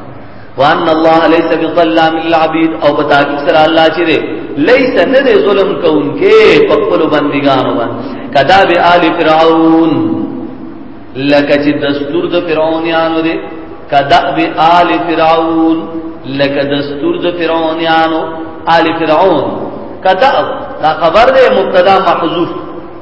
وان الله ليس بظلام للعبيد او پتا کی سره الله چې دې ليس نه دې ظلم کوونکې په خپل بندګانو باندې کدا به آل فرعون لکه چې دستور د فرعونانو دې کدا به آل فرعون لکه دستور د فرعونانو آل فرعون کدا دا خبر دې مبتدا محذوف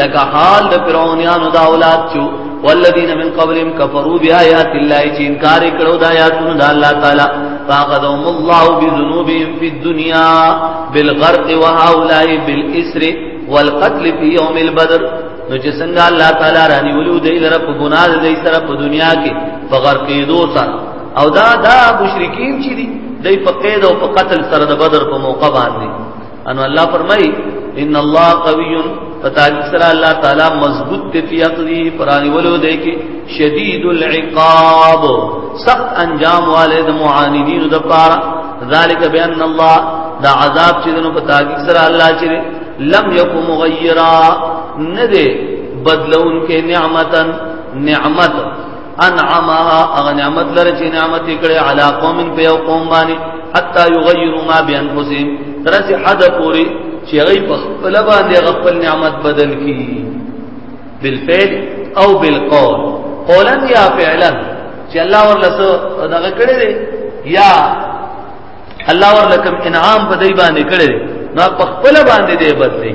لکه حال د فرعونانو دا اولاد چې والذین من قبلهم کفروا بیاات الله چې انکار کړو د آیاتونو د الله تعالی فاخذهم الله بذنوبهم فی الدنيا بالغرق وهؤلاء بالاسر والقتل فی یوم البدر نو چې څنګه الله تعالی رانی ولو د لره په ګناه د سره په دنیا کې په غرق کېدو سره او دا دا مشرکین چې دي د په قید او په قتل سره د بدر په موقع باندې انو الله فرمای ان الله قوی فتاج سر الله تعالی مضبوط دی فی عقلی پرانی ولو دی کی شدید العقاب سخت انجام والے د معاندین د پارا ذالک بان الله دا عذاب چې دنو فتاج سر الله چې لم یکو مغیرا نه دی بدلون کې نعمتن نعمت انعمها اغه نعمت لره چې نعمت کړي علا قوم په یو قوم باندې حتا یغیروا ما بانفسهم ترسه حد پوری چې هغه په خپل باندې خپل نعمت بدل کی بالفعل او بالقول قولا یا فعلا چې الله ورله دغه کړی دی یا الله ورله کوم انعام په دی باندې کړی دی نو په خپل باندې دی بدلی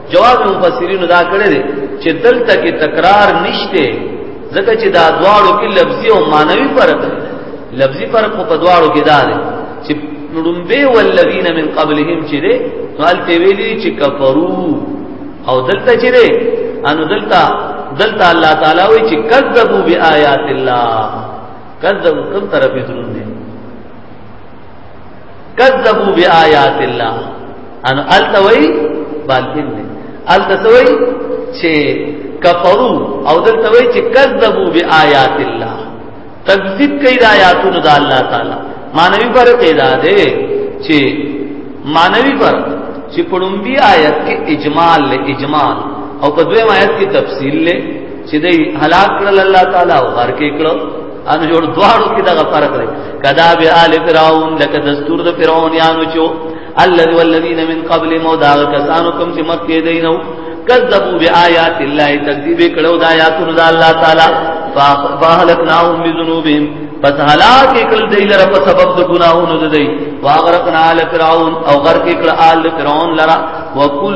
جواب مفسرین دا کړی دی چې دلته کې تکرار نشته ځکه چې دا دواړو کې لفظي او معنوي فرق دی لفظي فرق په دواړو کې دا دی چې لومبه والذین من قبلهم چې دی حالته ویلي چې کفرو او دلته چې دی انو دلته دلته الله تعالی وی چې کذبوا بیاات الله کذب کوم طرفې درون دي کذبوا بیاات الله ان التوی بالکل نه التوی چې کفرو او دلته وی چې کذبوا بیاات الله تکذیب کوي د آیاتونو د الله تعالی مانوي پر پیدا ده چې مانوي پر چې پړومبي آیت کې اجمال له اجمال او په دویم آیت کې تفصیل له چې د هلاک کړل الله تعالی او هر کې کړو ان جوړ دواړو کې دغه فرق دی کدا به آل فرعون لکه دستور د فرعون یانو چو الذي والذین من قبل مودا کسانو کوم چې مکه دینو کذبوا بیاات الله تکذیب کړو د آیاتونو د الله تعالی فاهلکناهم بذنوبهم پس هلاک کړل دی لره په سبب د ګناهونو د دی واغرقنا آل فرعون او غرق کړ آل فرعون لرا وکل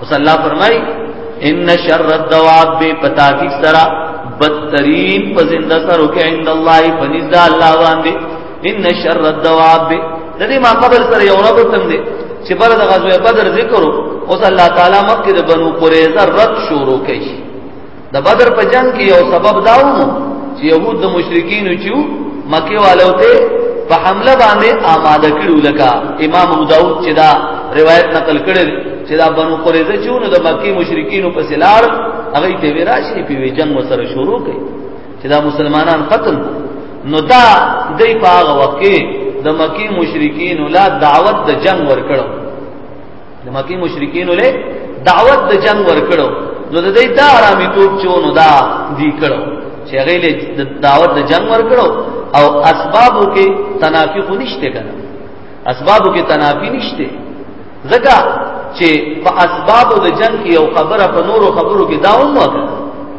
اوس الله فرمای ان شر الدواب پتاکی سرا بدترین په زنده سره کې عند الله فنز الله باندې ان شر الدواب د دې ما قبل سره یو رب تم دي چې بر د غزوه بدر ذکر اوس الله تعالی مکه د بنو قریظه رد شروع کړي د بدر په جنگ کې یو سبب داو چې يهود د مشرکین چې مکه والو ته په حمله باندې آماده کړو لکه امام ابو داود چې دا روایت نقل کړل چې دا بنو قریظه چې نو د مکی مشرکین په سلار هغه ته وراشي په وی جنگ وسره شروع کړي چې دا مسلمانان قتل نو دا دای په هغه وخت کې د مکی مشرکین لا دعوت د جنگ ورکړو د مکی مشرکین له دعوت د جنگ ور کړو نو د دې دا آرامي توپ چونو دا دی کړو چې هغه له دعوت د جنگ ور کړو او اسبابو کې تنافی خو نشته کنه اسبابو کې تنافی نشته ځکه چې په اسبابو د جنگ کې یو خبره په نورو خبرو کې دا هم وکړه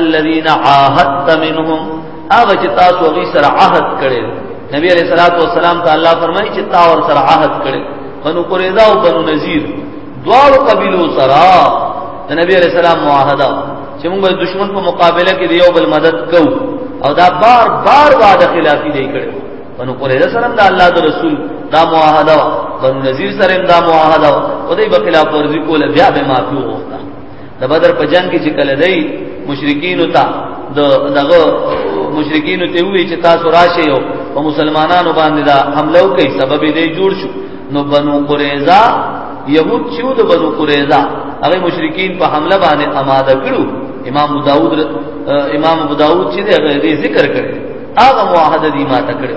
الذين عاهدت منهم هغه چې تاسو غي سره عهد کړي نبی عليه الصلاه والسلام ته الله فرمایي چې تا ور سره عهد کړي بنو قریظه او بنو نذیر دوار قبیلو سره د نبی عليه السلام معاهده چې موږ د دشمن په مقابله کې یو بل مدد کوو او دا بار بار وعده خلافی دی کړي بنو قریظه سره د الله د رسول دا معاهده بنو نذیر سره دا معاهده او دې په خلاف ورزي کوله بیا به معافي وغوښته د بدر په جنگ کې چې کله دی مشرکین ته د دغه مشرکین ته وی چې تاسو راشئ او مسلمانانو باندې دا حمله وکړي سبب دې جوړ شو نو بنو قریظه يهود چې د بنو قریظه هغه مشرکین په حمله باندې آماده کړو امام ابو داود امام ابو داود چې دغه ذکر کړي هغه معاهده دې ماته کړو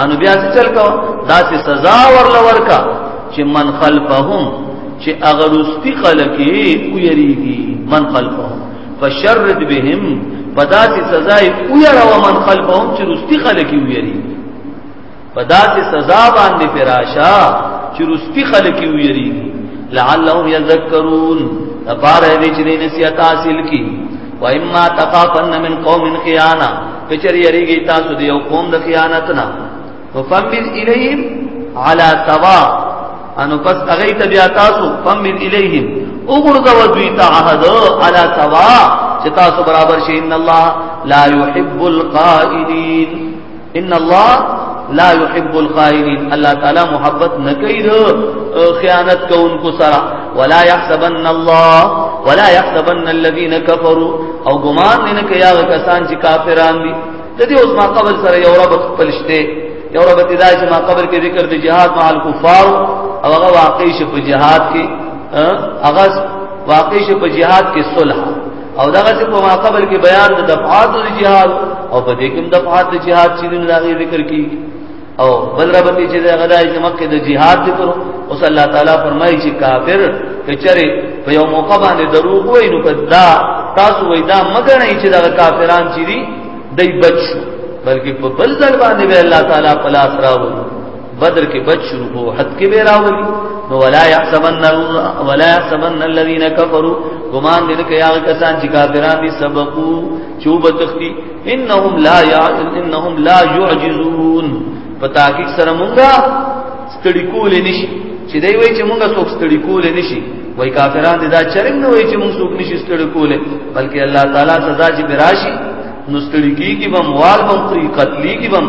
انو بیا څه چل کو دا سه سزا ورل ورکا چې من خلفهم چې اغرستی خلک او یریږي من خلفهم فشرد بهم پداسې سزا او یرا ومن خلفهم چې رستی خلک او یریږي پداسې سزا باندې فراشا چې رستی خلک او یریږي لعلهم یذکرون لپاره دې چې نصیحت حاصل کړي و اما تخافن من قوم خیانه کچر یریږي تاسو دی یو قوم د خیانت نه ففمل الیهم علی سوا انو پس هغه ته بیا تاسو فمل الیهم وګرځو دوی ته عهد علی سوا چې تاسو برابر شئ ان الله لا يحب القائلين ان الله لا يحب الخائنين الله تعالی محبت نه کوي د خیانت کوونکو سره ولا يحسبن الله ولا يحسبن الذين كفروا او ګمان نه کوي هغه کسان چې کافران دي د دې اوس ما قبل سره یو رب خپل شته یو رب دې دای چې ما قبل کې ذکر د جهاد مع الكفار او هغه واقع شي په جهاد کې هغه واقع شي په جهاد کې صلح او دغه چې په ماقبل کې بیان د دفعات د جهاد او په دې کې د دفعات د جهاد چې دین راغی ذکر کی او بل ربته چې هغه دای چې مکه د جهاد ذکر او صلی الله تعالی فرمایي چې کافر کچره په یو موقع باندې دروغ وای نو کدا تاسو وای دا مگر نه چې دا کافران چې دي دای بچو بلکې په بل ځل باندې الله تعالی پلاس راوړي بدر کې بچ شروع هو حد کې به راولي نو ولا يحسبن ولا يحسبن الذين كفروا ګمان دې کې هغه کسان چې کافران دي سبقو چوب تختی انهم لا انهم لا يعجزون پتا کې سره مونږه ستړي کول نشي چې دوی وایي چې مونږه څوک ستړي کول نشي وای کافران دې دا چرنګ نه وایي چې مونږ څوک نشي ستړي کول بلکې الله تعالی سزا چې براشي نو ستړي کیږي بم وال بم قتلی کی بم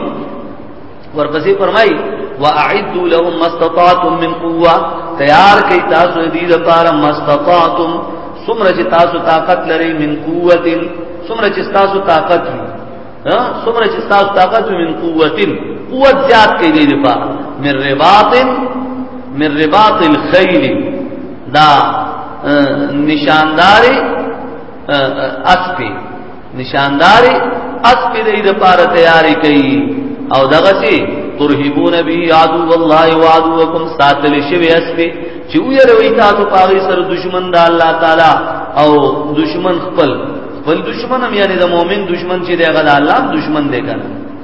ورپسې فرمایي واعدوا لهم ما استطعتم من قوه تیار کئ تاسو دې لپاره ما استطعتم سمره چې تاسو طاقت لري من قوت سمره چې تاسو طاقت وي ها سمره چې تاسو طاقت من قوت قوت زیات کئ دې لپاره من رباط من رباط الخيل دا نشاندار اسپی نشانداري اس په دې د پاره تیاری کوي او دغه سي ترهبون به عدو والله وعدوکم ساتل شوی اس په چې ویروي تاسو پاغي سره دشمن د الله تعالی او دشمن خپل خپل دشمن هم یعنی د مؤمن دشمن چې دغه د الله دشمن دی کنه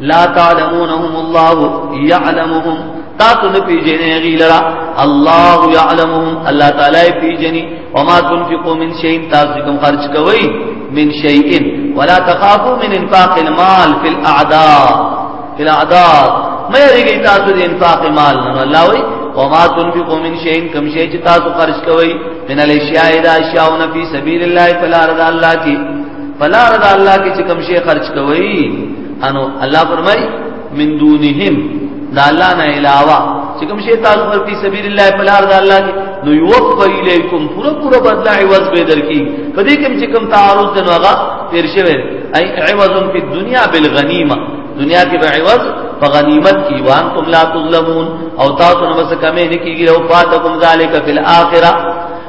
لا تعلمونهم الله يعلمهم تاسو نه پیژنې غیلرا الله يعلمهم الله تعالی پیژني وما تنفقوا من شيء تاسو کوم خرج کوي من شيء ولا تخافوا من انفاق المال في الاعداء في الاعداء ما یریږي تاسو د انفاق مال نه الله وي وما تنفقوا من شيء کم شي چې تاسو خرج کوي من الاشیاء اذا شاء نفي سبيل الله فلا رضا الله کی فلا رضا الله کې چې کوم شی خرج کوي انو الله فرمای من دونهم دا الله نه علاوه چې کوم شی تاسو پر په سبیل الله په لار د الله کې نو یوفی الیکم پورا پورا بدل عوض به درکې په دې کې چې کوم تعارض دی نو هغه تیر شوی ای عوض فی الدنیا بالغنیمه دنیا کې به عوض په غنیمت کې وان تم لا تظلمون او تاسو نو څه کمې نه کیږي او فاتکم ذالک فی الاخره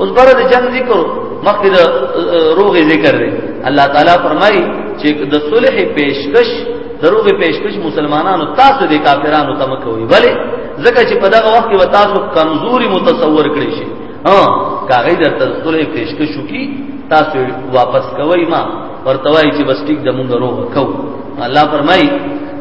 اوس بره د جنگ ذکر مخکې د روغې ذکر دی الله تعالی فرمایي چې د صلح پیشکش د روغې پیشکش مسلمانانو تاسو د کافرانو ته مکوي ولی ځکه چې په دغه وخت کې تاسو کمزوري متصور کړی شي ها کاغی د صلح پیشکش کی تاسو واپس کوي ما ورته وایي چې بس ټیک د مونږ روغه کو الله فرمایي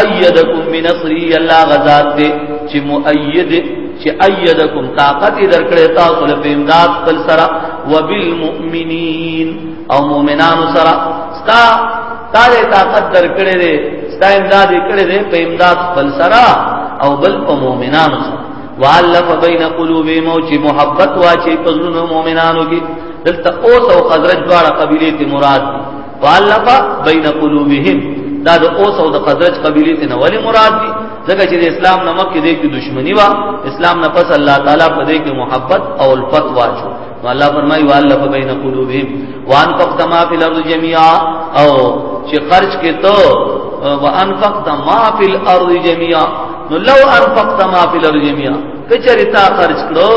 ایدکم بنصری الله غزاد دې چې مؤید چې ایدکم طاقت درکړې تاسو له امداد خپل سره وبالمؤمنین او مؤمنان سره ستا تاله طاقت درکړې دې ستا امداد کړې دې په امداد خپل سره او بل په مؤمنان سره والف بین قلوبهم او چې محبت واچي په زړونو مؤمنانو کې دلته اوس او خزرج دواړه قبيله ته مراد دي والف بین قلوبهم دا د اوس او د خزرج قبیله ته نوولې مراد دي ځکه چې د اسلام نمک کې د کې دشمنی وا اسلام نه پس الله تعالی په دې کې محبت او الفت واچو نو الله فرمایي والله بین قلوبهم وان فقما فی الارض جميعا او چې خرج کې ته وان فقما فی الارض جميعا نو لو ان فقما فی الارض جميعا کچری تا خرج کړو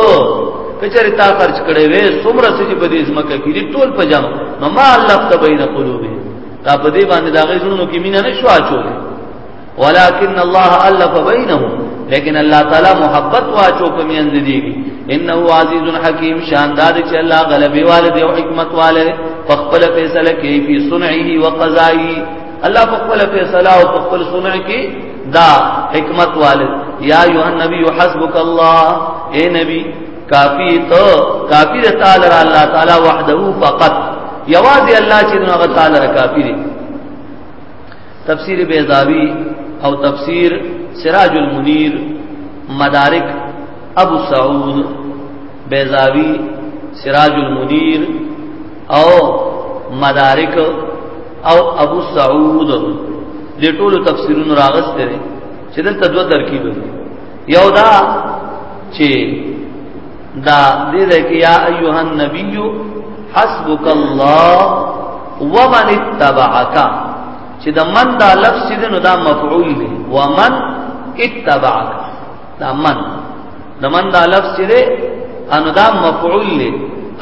کچره تا خرج کړي وې څومره چې په دې ځمکه کې دي ټول په جام نو ما الله ته بین قلوبه تا په دې باندې دا غیرونو کې مینه نشو اچولې ولكن الله الف بينهم لیکن الله تعالی محبت واچو په میند دي انه عزیز حکیم شاندار چې الله غلبي والد او حکمت والد په خپل فیصله کې په صنعه او قضایي الله په خپل فیصله او په خپل صنع کې دا حکمت والد یا ایو النبی حسبک الله اے نبی کافی تو کافی تعالی الله تعالی وحده فقط یوازې الله چې دغه تعالی را کافی دی تفسیر بیضاوی او تفسیر سراج المنیر مدارک ابو سعود بیضاوی سراج المنیر او مدارک او ابو سعود دې ټولو تفسیرونو راغسته دي چې دلته دوه ترکیب دي یو دا چې دا دې ده کې یا ایها النبی حسبک الله ومن اتبعک چې د من دا لفظ دې نو دا مفعول دی ومن اتبعک دا من د من دا لفظ چې دی انو دا مفعول دی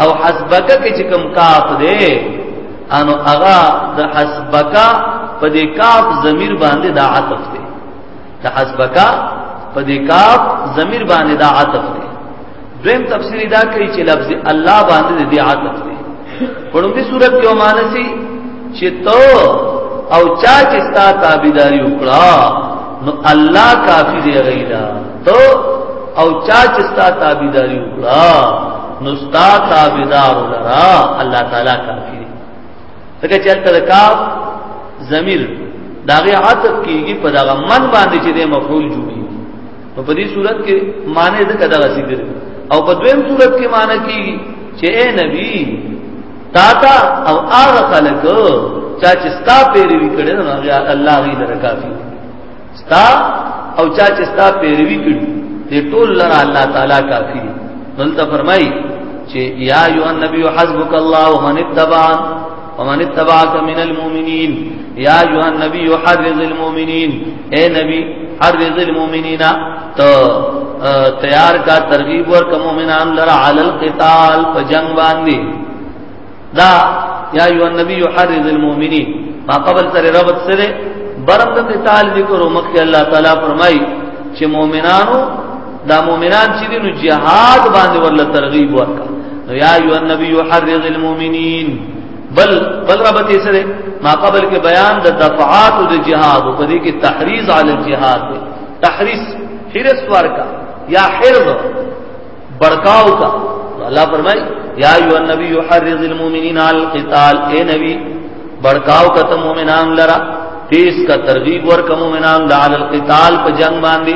او حسبک کې چې کوم کاف دی انو هغه د حسبک په دې کاف ضمیر باندې دا عطف دی د حسبک په دې کاف ضمیر باندې دا عطف دی دویم تفسیر دا کوي چې لفظ الله باندې د عادت دی په دې صورت کې مانسي چې تو او چا چې ستا تابعداري وکړه نو الله کافی دی غیلا تو او چا چې ستا تابعداري وکړه نو ستا تابعدار لرا الله تعالی کافی دی ځکه چې التلقاف ضمیر داغه عاطف کیږي په داغه من باندې چې د مفعول جوړي نو په دې صورت کې معنی د کدا غسی ګر او په دویم صورت کې معنی کی چې اے نبی تا تا او هغه خلک چا چې ستا پیروي کړي نو هغه الله غي در کافي ستا او چا چې ستا پیروي کړي دې ټول لرا الله تعالی کافي دلته فرمایي چې یا ایو النبی حسبک الله ومن اتبعک ومن اتبعك من المؤمنين يا أيها النبي حرز المؤمنين اے نبی ہر رز المومنین تو تیار کا ترغیب ور کا مومنان لرا علی القتال پا جنگ باندی دا یا ایو النبی ہر رز المومنین ما قبل سر ربط سر برم دا قتال ذکر و مخی اللہ تعالی فرمائی چھ مومنانو دا مومنان چھ دینو جہاد باندی ورلا ترغیب ورکا یا ایو النبی حرز المومنین بل بل ربط یې سره ما قبل کې بیان د دفعات د جهاد په دې کې تحریض علی الجهاد دی تحریض حرس ورکا یا حرض بڑکاو کا الله فرمای یا ایو النبی حرض المؤمنین علی القتال اے نبی بڑکاو کا ته مؤمنان لرا تیز کا ترغیب ورکا مؤمنان لعل القتال په جنگ باندې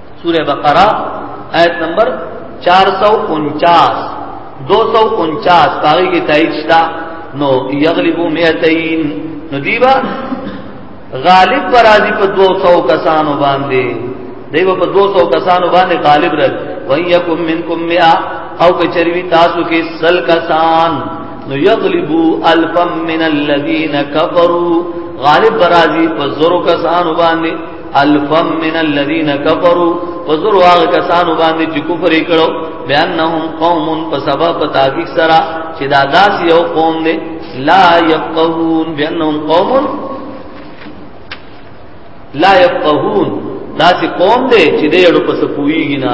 سورہ بقرہ آیت نمبر 449 249 پاغي کې تایید شتا نو یغلبو 200 نو دیبا غالب پر راضی په 200 کسانو باندې دیبا په 200 کسانو باندې غالب رد وای یکم منکم 100 او کچری تاسو کې سل کسان نو یغلبو الفم من الذین کفروا غالب پر راضی په زرو کسانو باندې الفم من الذين كفروا وزر واغ کسانو باندې چې کفر کړو بانهم قوم په سبب په تحقیق سره چې دا داس یو قوم دی لا يفقهون بانهم قوم لا يفقهون داسې قوم دی چې دې اړو په سپويږي نه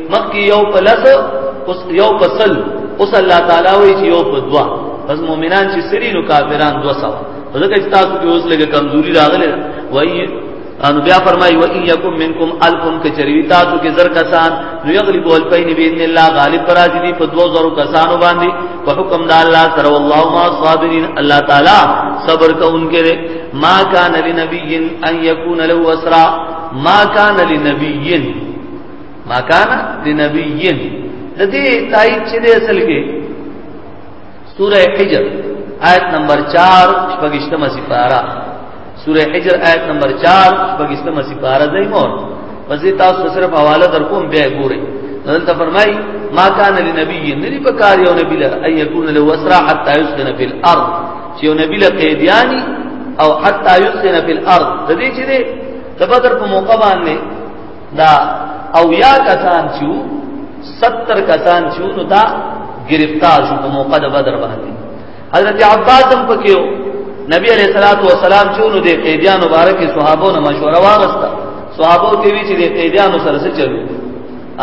مخکې یو په لس اوس یو په سل اوس الله تعالی وایي چې یو په دوا پس مؤمنان چې سری نو کافران دوا سوا ځکه چې تاسو کې اوس لږه کمزوري راغله وایي ان بیا فرمای و ان یکم منکم الفم کچری تاسو کې زر کسان نو یغلب الفین باذن الله غالب پر راځي په 2000 کسانو باندې په حکم د الله سره والله ما صابرین الله تعالی صبر کوونکې ما کان لنبی ان یکون له اسرا ما کان لنبی ما کان لنبیین د دې تایید چې د اصل کې سوره حجر آیت نمبر 4 شپږشتمه سپاره سوره حجر آیت نمبر 4 شپږشتمه سپاره دی مور پس تاسو صرف حواله در کوم به ګورئ دلته فرمای ما کان لنبی نری په کار یو نبی له ای یکون له وسرا حتا یسکن فی الارض چې یو نبی له قیدیانی او حتا یسکن فی الارض د دې چې د بدر په موقع باندې دا او یا کسان چې 70 کسان چې نو دا گرفتار شو په موقع د بدر باندې حضرت عباس هم پکې نبی علیہ الصلوۃ والسلام چې نو د قیدیان مبارک صحابو نه مشوره واغسته صحابو ته وی چې د قیدیان سره څه چلو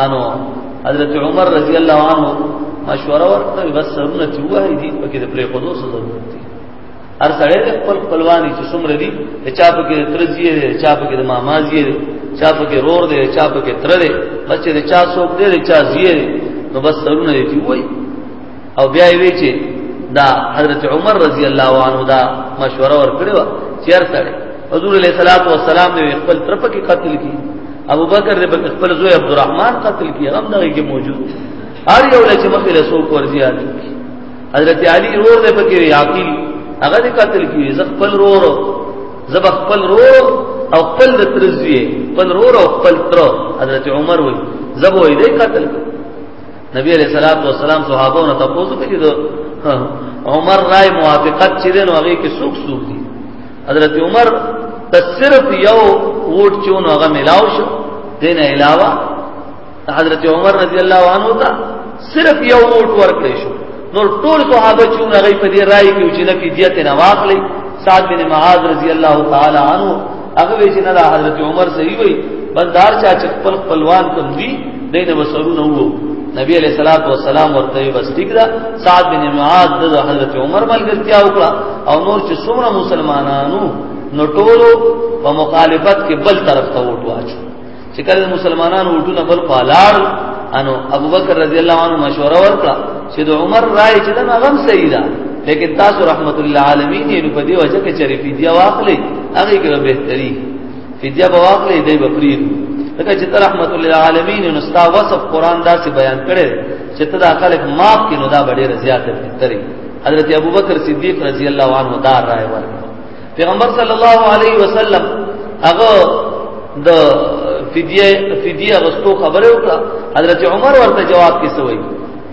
انو حضرت عمر رضی الله عنه مشوره ورته بس سرونه چې وایي دي پکې د پرې خودو سره ضرورت دي هر سړی د خپل خپلوانی چې څومره دي د چا په کې ترځي دی چا په کې د مامازي دی چا په کې رور دی چا په کې تر دی بس چې د چا څوک دی د چا زی دی نو بس سرونه دی وای او بیا وی چې دا حضرت عمر رضی الله عنه دا مشوره ورکړو چې هر سړی حضور علیہ الصلوۃ والسلام نے خپل طرف کې قتل کی ابو بکر نے خپل زوی عبدالرحمن قتل کی هم دغه کې موجود هر یو لچ مخې له سو پر زیات کی حضرت علی رور دې پکې وی عقیل هغه دې قتل کیږي زه خپل رور زه خپل رور او خپل د ترزوی خپل رور او خپل تر حضرت عمر وی زه به دې قتل کړم نبی علیہ الصلوۃ والسلام صحابه نه تاسو ته کیدو عمر رائے موافقت چې دین هغه کې سوق سوق دي حضرت عمر ته صرف یو ووټ چون هغه ملاو شو دین علاوه حضرت عمر رضی الله عنه ته صرف یو ووټ ورکړی شو نور ټول صحابه چې هغه په دې رائے کې چې نه فدیت نه واخلي سعد بن معاذ رضی الله تعالی عنہ هغه وی چې نه حضرت عمر صحیح وی بندار چا چې خپل خپلوان کمزي دینه وسرونه وو نبی علیہ الصلات والسلام ورته بس ټیک دا سعد بن معاذ د حضرت عمر ملګرتیا وکړه او نور چې څومره مسلمانانو نو ټولو په مخالفت کې بل طرف ته وټواچو چې کله مسلمانانو وټونه بل پالار انو ابوبکر رضی الله عنه مشوره ورکړه چې د عمر رائے چې دا غم صحیح ده لیکن تاسو رحمت الله عالمین یې په دې وجه کې چریفی دی واخلې هغه کې به بهتري فدیه به واخلې دی به پرید لکه چې رحمت الله عالمین نو ستا وصف قران داسې بیان کړي چې ته دا خلک معاف کینو دا ډېر زیات بهتري حضرت ابوبکر صدیق رضی الله عنه دا رائے ورکړه پیغمبر صلی الله علیه وسلم هغه د فدیه فدیه غستو خبره وکړه حضرت عمر ورته جواب کې سوی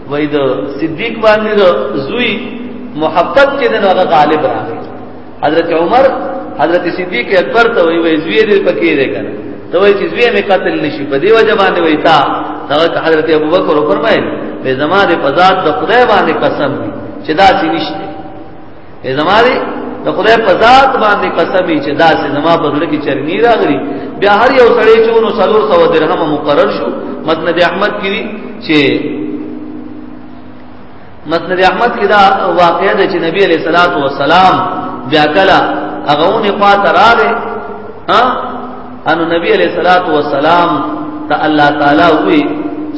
وای د صدیق باندې د زوی محبت کې د هغه غالب راغی حضرت عمر حضرت صدیق اکبر ته وای وای زوی دې پکې دې کنه ته وای چې زوی مې قتل نشي په دې وجه باندې وای تا حضرت ابوبکر فرمایل به زماره په ذات د خدای باندې قسم چې دا سې نشته اے زما دی د خدای په ذات باندې قسم چې دا چې زما په زړه کې چرنی راغلی بیا هر یو سړی چې نو 300 درهم مقرر شو مسند احمد کې چې مسند احمد کې دا واقعه ده چې نبی علیہ الصلوۃ والسلام بیا کله هغه ونه پات راغی ها انو نبی علیہ الصلات والسلام ته الله تعالی وی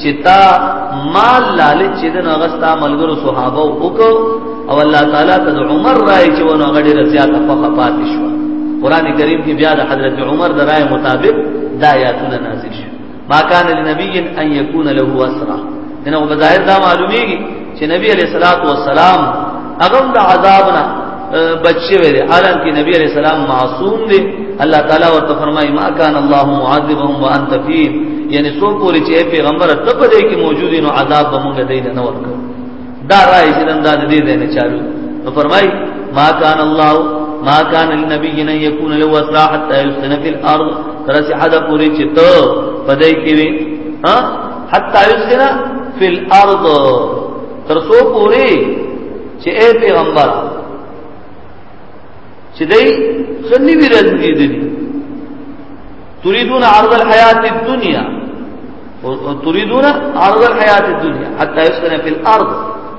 چې تا مال لالچ چې دغه غستا ملګرو صحابه وکاو او الله تعالی ته عمر راي چې ونه غړي رضيات په خپات شو قران کریم کې بیا د حضرت عمر د رائے مطابق دا آیاتونه نازل شو ما کان لنبی ان یکون له اسرا دنه په ظاهر دا معلومیږي چې نبی علیہ الصلوۃ والسلام هغه د عذاب نه بچي وي عالم کې نبی علیہ السلام معصوم دی الله تعالی ورته فرمایي ما کان الله معذبهم وانت فیهم یعنی سو پوری چې پیغمبر ته په دې کې موجود نو عذاب به مونږ دې نه ورکړو دا رائے چې نن دا دې دې نه چالو نو فرمای ما کان الله ما کان للنبي ان يكون له اسرا حتى يسكن في الارض ترس حدا پوری چې ته پدای کې وي ها حتى يسكن في الارض ترسو پوری چې اے پیغمبر چې دای خنی وی رزمګی دي تريدون عرض الحياة الدنيا تريدون عرض الحياة الدنيا حتى يسكن في الأرض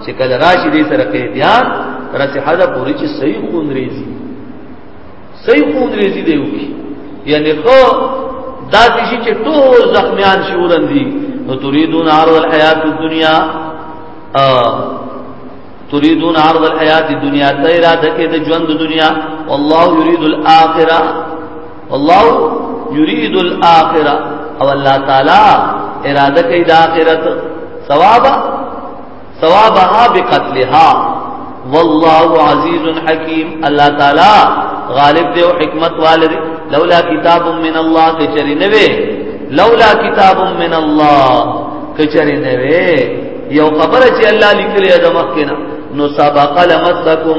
شكل راشي دي سر قيديان رسي حدا پوری چه صحیح خون ریزی صحیح خون ریزی دیو کی یعنی خو دا کشی چه ټول زخمیان شورن دی نو تريدون عرض الحياة الدنيا تريدون عرض الحياة الدنيا تیرا دکه د ژوند دنیا والله يريد الاخره الله يريد الاخره او الله تعالی اراده کوي د اخرت ثواب ثوابها بقتلها والله عزيز حكيم الله تعالی غالب دی او حکمت والد لولا کتاب من الله کچری نه وی لولا کتاب من الله کچری نه وی یو خبره چې الله لیکلی د مخکنه نو سبق لمسکم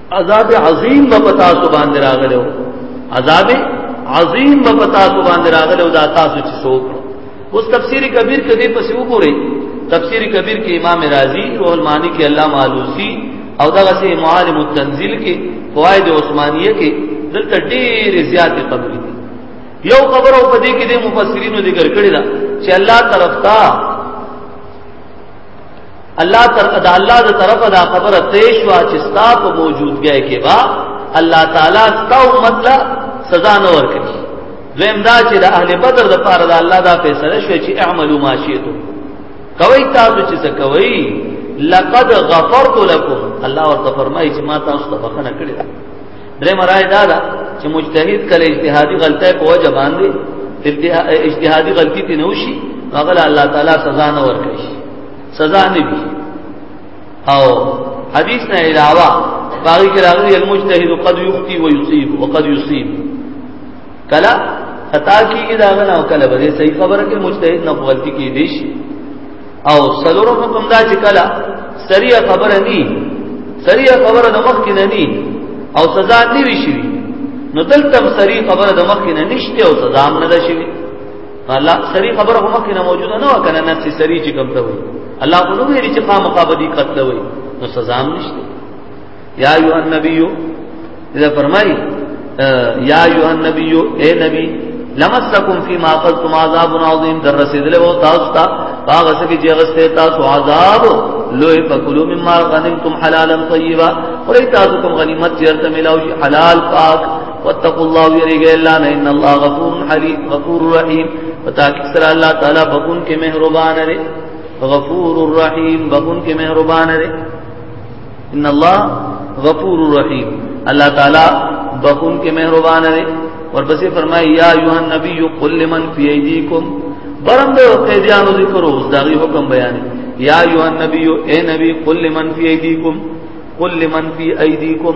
عذاب عظیم به پتا سو باندې راغلو عذاب عظیم به پتا سو باندې راغلو دا تاسو چې څوک اوس تفسیر کبیر کې دې پسې وګورئ تفسیر کبیر کې امام رازی روح المانی کې علامه علوسی او دغه سي معالم التنزیل کې فواید عثمانیه کې دلته ډېر زیات قبر دي یو خبر او پدې کې د مفسرینو ذکر کړی دا چې الله طرف ته الله تر ادا الله د طرفه دا خبره تیش وا چې ستا په موجودګۍ کې با الله تعالی ستا امت لا سزا نه ورکړي زم دا چې د اهل بدر د پاره د الله دا فیصله شو چې اعملوا ما شئتم کوي تاسو چې څه کوي لقد غفرت لكم الله ورته فرمایي چې ما تاسو ته بخنه کړې درې مرای دا ده چې مجتهد کله اجتهادي غلطه په وجه باندې اجتهادي غلطي تی نه وشي هغه الله تعالی سزا نه ورکړي سزا نه وي او حدیث نه علاوه باقي کې راغلي المجتهد قد يخطي ويصيب وقد يصيب کلا خطا کیږي دا غنا او کلا به صحیح خبره کې مجتهد نه غلطي کې دي شي او سلور حکم دا چې کله سریع خبره ني سریع خبره د مخ کې نه ني او سزا نه وی شي نو دلته سریع خبره د مخ کې نه نشته او سزا هم نه ده شي الله سریع خبره هم کې نه موجوده نه وکنه نه چې سریع چې کوم ته وي الله په نوم لري چې خامخا بدی قتل وي نو سزا هم نشته یا ایو النبی اذا فرمای یا ایو النبی اے نبی لمسکم فی ما قلتم عذاب عظیم در رسیدل و تاسو ته هغه څه چې غسته تاسو عذاب لوی فکلوا مما غنمتم حلالا طیبا ورې تاسو کوم غنیمت چیرته ملاو شي حلال پاک واتقوا الله ويرجى الله ان الله غفور حليم غفور رحيم وتاکي سر الله تعالی بكون کې مهربان لري غفور الرحیم بخون کې مهربان لري ان الله غفور الرحیم الله تعالی بخون کې مهربان دی ورپسې فرمایي یا ایه النبی قل لمن فی ایدیکم برم د قیدیانو ذکر اوس دا غي حکم بیان یا ایه النبی اے نبی قل لمن فی ایدیکم قل لمن فی ایدیکم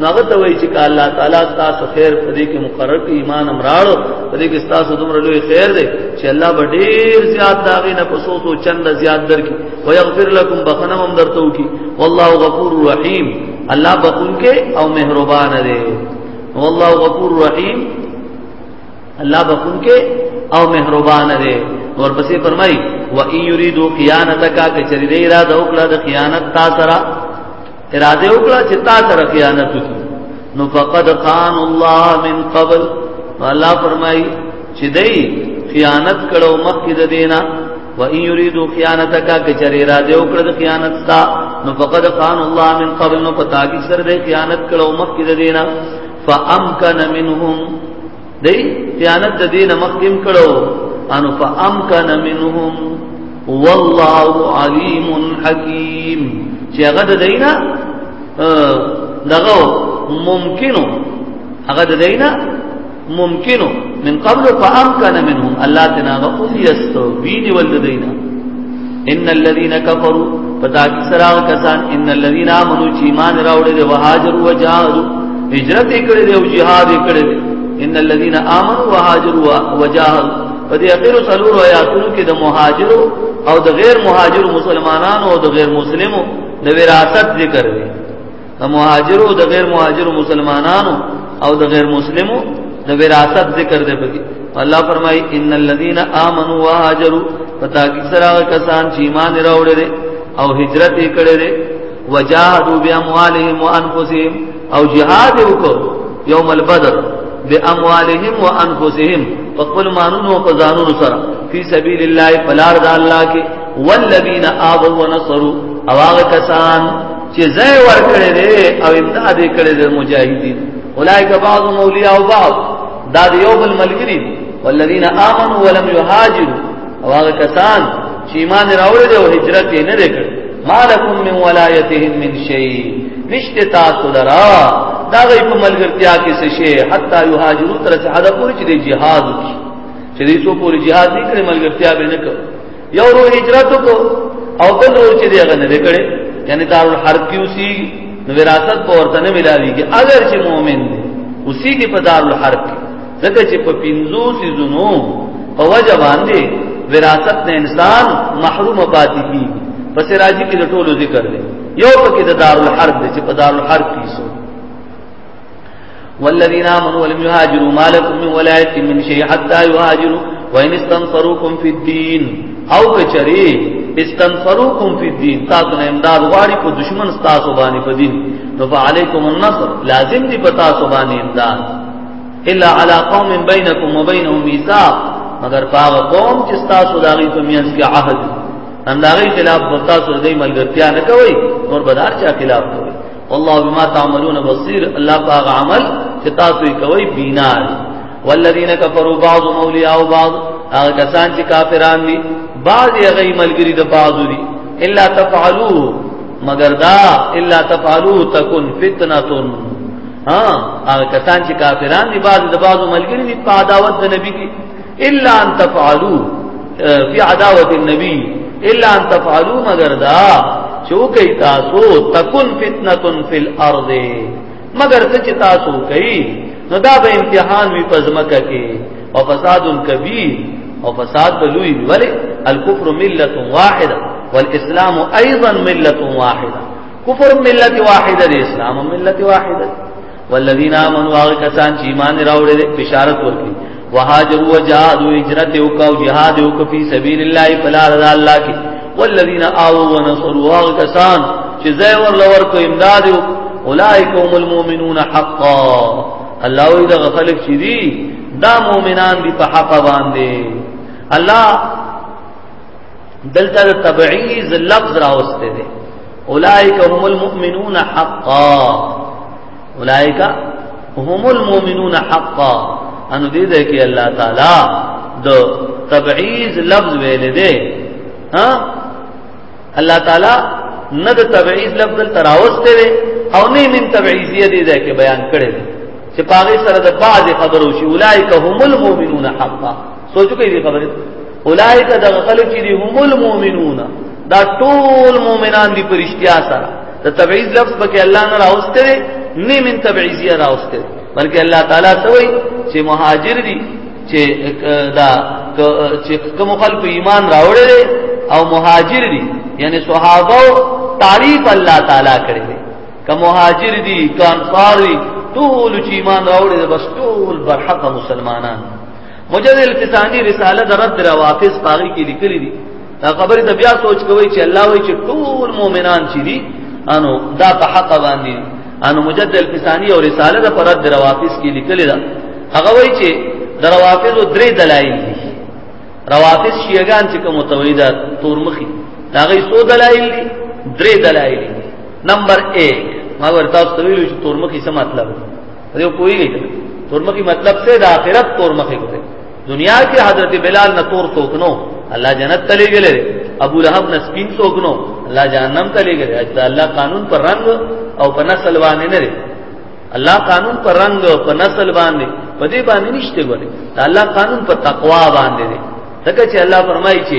نو هغه ته وایي چې که الله تعالی تاسو خیر په دې کې مقرر کړي ایمان امراړو په دې کې تاسو دومره لوی خیر دی چې الله به ډیر زیات داغې نه پسو سو چند زیات درکې او یغفر لكم بخنه هم درته وکي والله غفور رحیم الله بخونکې او مهربان دی والله غفور رحیم الله بخونکې او مهربان دی ورپسې فرمایي و ان یریدو خیانتک کچری دی را د وکړه د خیانت تا سره اراده وکړه چې تا سره خیانت وکړي نو فقد خان الله من قبل الله فرمای چې دای خیانت کړو مخکې د دینه و ان یریدو خیانتک کچری را دې او کړد خیانت تا نو فقد خان الله من قبل نو پتا کی سر دې خیانت کړو مخکې د دینه فامکن منهم دی خیانت د دین مخکم کړو ان فامکن منهم والله علیم حکیم چې هغه د دینا دغه ممکنو هغه د دینا ممکنو من قبل فامکن منهم الله تناغه اوسیستو ویني ول د دینا ان الذين كفروا فتاکی سراغ کسان ان الذين امنوا چې ایمان راوړل دي وهاجروا وجاهدوا هجرت کړې دي او جهاد کړې دي ان الذين امنوا وهاجروا وجاهدوا په دې اخر سلور آیاتونو کې د مهاجرو او د غیر مهاجر مسلمانانو او د غیر مسلمو د وراثت ذکر دی د مهاجرو د غیر مهاجرو مسلمانانو او د غیر مسلمو د وراثت ذکر دی پکې الله فرمایي ان الذين امنوا وهاجروا پتا کی سره کسان چې ایمان راوړل او هجرت یې کړل وجاهدوا باموالهم وانفسهم او جهاد وکړو یوم البدر باموالهم وانفسهم خپل مانونو او ځانونو سره فی سبیل الله فلار د الله کې والذین آووا ونصروا اواغ کسان چې زه ور کړې دې او امداد یې کړې دې مجاهدین اولایک بعض اولیاء او بعض دا د یو بل ملګری والذین آمنوا ولم یهاجروا او هغه کسان چې ایمان راوړل دي او هجرت یې نه وکړ مالکم من ولایتهم من شیء نشته تاسو لرا دا غي په ملګرتیا کې څه شي حتا یهاجروا تر څه حدا پوری چې جهاد وکړي چې دې څو پوری جهاد نه کړې ملګرتیا به نه کړ یو رو هجرت کو او بل رو چې دی هغه نه وکړي یعنی دار الحرب کې اوسي نو وراثت په ورته نه ملاوي کې اگر چې مؤمن دی اوسي کې په دار الحرب کې ځکه چې په پینځو سيزونو په وجه باندې وراثت نه انسان محروم پاتې کیږي پس راځي کې د ټولو ذکر دی یو پکې د دار الحرب چې په دار الحرب کې سو والذین آمنوا ولم یهاجروا ما لكم من ولایت من شیء حتى یهاجروا وان استنصروكم فی الدین او کچری استنصروكم فی الدین تاسو نه امداد غواړي په دشمن تاسو باندې په دین نو فعلیکم النصر لازم دی په تاسو باندې امداد الا علی قوم بینکم وبینهم میثاق مگر پاغه قوم چې تاسو داغي په میانس کې عهد انداغي خلاف تاسو دې ملګرتیا نه کوي اور بدار چا خلاف کوي والله بما تعملون بصير الله پاک عمل چې تاسو یې کوي بینا والذین کفروا بعض اولیاء بعض هغه کسان چې کافران دي بعض یې غي ملګری د بعض دي الا تفعلوا مگر دا الا تفعلوا تكن فتنه ها هغه کسان چې کافران دي بعض د بعض ملګری دي په عداوت د نبی کې الا ان تفعلوا فی عداوت النبی الا ان تفعلوا مگر دا چوکې تاسو تکون فتنه فی الارض مگر څه چې تاسو کوي نو دا به امتحان وي پزمکه کې او فساد کبیر او فساد بلوی ولی الكفر ملت واحده والاسلام ايضا ملت واحده کفر ملت واحده اسلام ملت واحده والذین آمنوا هغه کسان چې ایمان راوړل بشارت ورکړي وهاجروا وجاهدوا هجرت وکاو جهاد وک په سبیل الله فلا رضا الله کی والذین آووا ونصروا هغه کسان چې زای ور لور کو امداد اولئک هم المؤمنون حقا الله وی دا خلق چې دي دا مؤمنان دي په حق باندې الله دلته د تبعیض لفظ راوسته دي اولائک هم المؤمنون حقا اولائک هم المؤمنون حقا ان دې ده کې الله تعالی د تبعیض لفظ ویل دي ها الله تعالی نه د تبعیض لفظ تراوسته دي او نه من تبعیضیه دي ده کې بیان کړي چې پاغي سره د بعض خبرو شي اولائک هم المؤمنون حقا سوچو کې دې خبره اولایک د خلک چې هم المؤمنون دا ټول مؤمنان دي پرشتیا سره د تبعیض لفظ پکې الله نه راوستره نه من تبعیضیه راوستره بلکې الله تعالی سوې چې مهاجر دي چې دا چې کوم خلق ایمان راوړل او مهاجر دي یعنی صحابه تعریف الله تعالی کړی کوم مهاجر دي کانصار دي ټول چې ایمان راوړل بس ټول برحق مسلمانان مجد الفسانی رساله د رد روافض پاغي کې لیکلي دي دا خبره ته بیا سوچ کوي چې الله وایي چې ټول مؤمنان چې دي انو دا په حق باندې انو مجد الفسانی او رساله د رد روافض کې لیکلي ده هغه وایي چې د روافض درې دلایل دي روافض شیعاګان چې کوم توحیدات تورمخي دا غي سو دلایل دي درې دلایل دي نمبر 1 ما ورته تاسو ویلو چې تورمخي څه مطلب دی دې کوئی نه تورمخي مطلب څه د آخرت تورمخي کوي دنیا کې حضرت بلال نه تور توکنو الله جنت تلې ګلې ابو لهب نه سپین توکنو الله جهنم تلې ګلې اجدا الله قانون پر رنگ او په نسل باندې نه لري الله قانون پر رنگ په نسل باندې په دې باندې نشته ګوري الله قانون په تقوا باندې دی ځکه چې الله فرمایي چې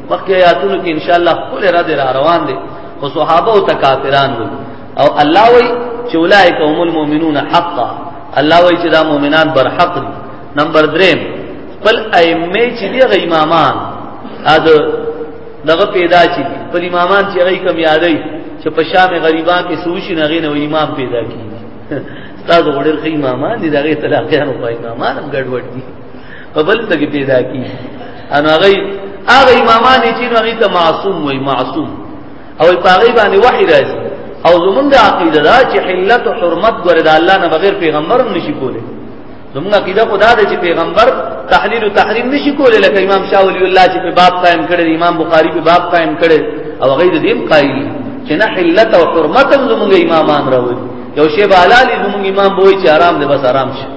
مخکې آیاتونو کې ان شاء الله خپل را دي روان دي او صحابه او تکافران وو او الله وی چې اولئک هم المؤمنون حقا الله وی چې دا مؤمنان بر حق دي نمبر 3 خپل ائمه چې دی غ امامان اذ دغه پیدا چي په امامان چې غي کم یادای چې په شام غریبان کې سوشي نه غینه امام پیدا کیږي تاسو وړل خې امامان دي دغه تلاقیانو په امامان هم ګډوډ دي په بل څه کې پیدا کی ان هغه هغه امامان چې نو هغه ته معصوم وای معصوم او په هغه باندې وحی راځي او زمونږ عقیده دا چې حلت او حرمت ګره د الله نه بغیر پیغمبر هم نشي کولی زمونږ عقیده خدا دې چې پیغمبر تحلیل او تحریم نشي کولی لکه امام شاه ولی الله چې په باب قائم کړي امام بخاری په باب قائم کړي او غیر دې هم قایل چې نه حلت او حرمت هم زمونږ امامان راوړي یو شی به حلال زمونږ امام بوي چې آرام دې بس آرام شي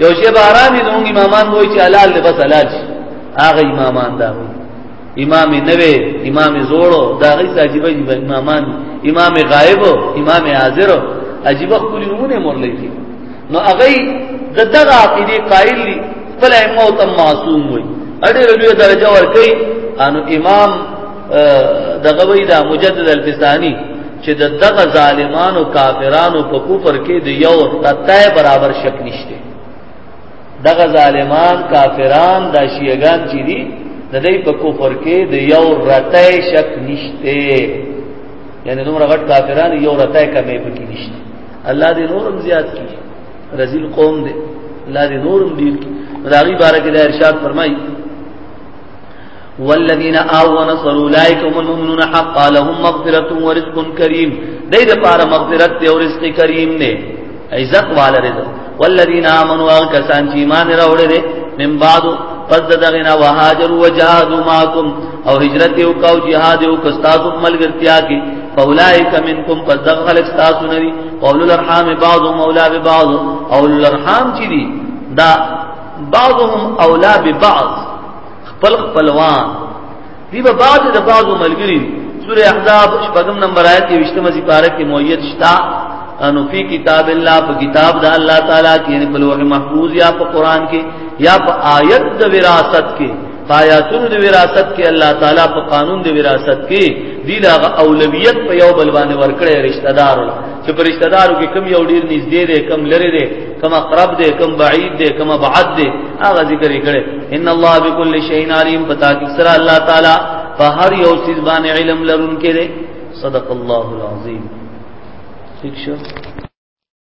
یو شی باران دې موږ امامان وای چې حلال دی بس حلال شي هغه امامان دا وای امام نوې امام زوړو دا غي عجیب عجیب امامان امام غائب امام حاضر عجیب خپل نمونه مورلې دي نو هغه د دغه عقیده قائل دي خپل موت معصوم وای اړې رجوع درجه ور کوي انو امام دغه وای دا مجدد الفسانی چې د دغه ظالمانو کافرانو په کوپر کې د یو تتای برابر شک نشته دغه ظالمان کافران د شیعاګان چې دي د دې په کوپر کې د یو رتای شک نشته یعنی دومره غټ کافران یو رتای کمې پکې نشته الله دې نورم زیات کړي رزیل قوم دې الله دې نورم دې کړي راغي بارکه د ارشاد فرمایي والذین آمنوا ونصروا اولئک هم المؤمنون حقا لهم مغفرة ورزق کریم دې د پاره مغفرت او رزق کریم نه عزت والا رزق والذین آمنوا کسان چې ایمان راوړل دي من بعد پس دغنا وهاجروا وجاهدوا معكم او هجرت او کو جهاد او کستاسو ملګرتیا کی فاولائک منکم پس دغ خلق تاسو نری قول الارحام بعض مولا ببعض او الارحام چی دی دا بعضهم اولا ببعض خپل خپلوان دی به بعض د بعضو ملګری سوره احزاب شپږم نمبر آیت کې وشتمه سي پارک کې موید شتا انو فی کتاب الله په کتاب د الله تعالی کې یعنی په لوح محفوظ یا په قران کې یا په آیت د وراثت کې آیاتونو د وراثت کې الله تعالی په قانون د وراثت کې دی لا اولویت په یو بل باندې ورکړې رشتہ دار چې پر رشتہ دارو کې کم یو ډیر نږدې دی کم لري دی کما قرب دے کم بعید دے کما بعد دے هغه ذکر کړي ان الله بكل شيء عليم پتا کی سره الله تعالی په هر یو چیز باندې علم لرونکي دي صدق الله العظیم ٹھیک شو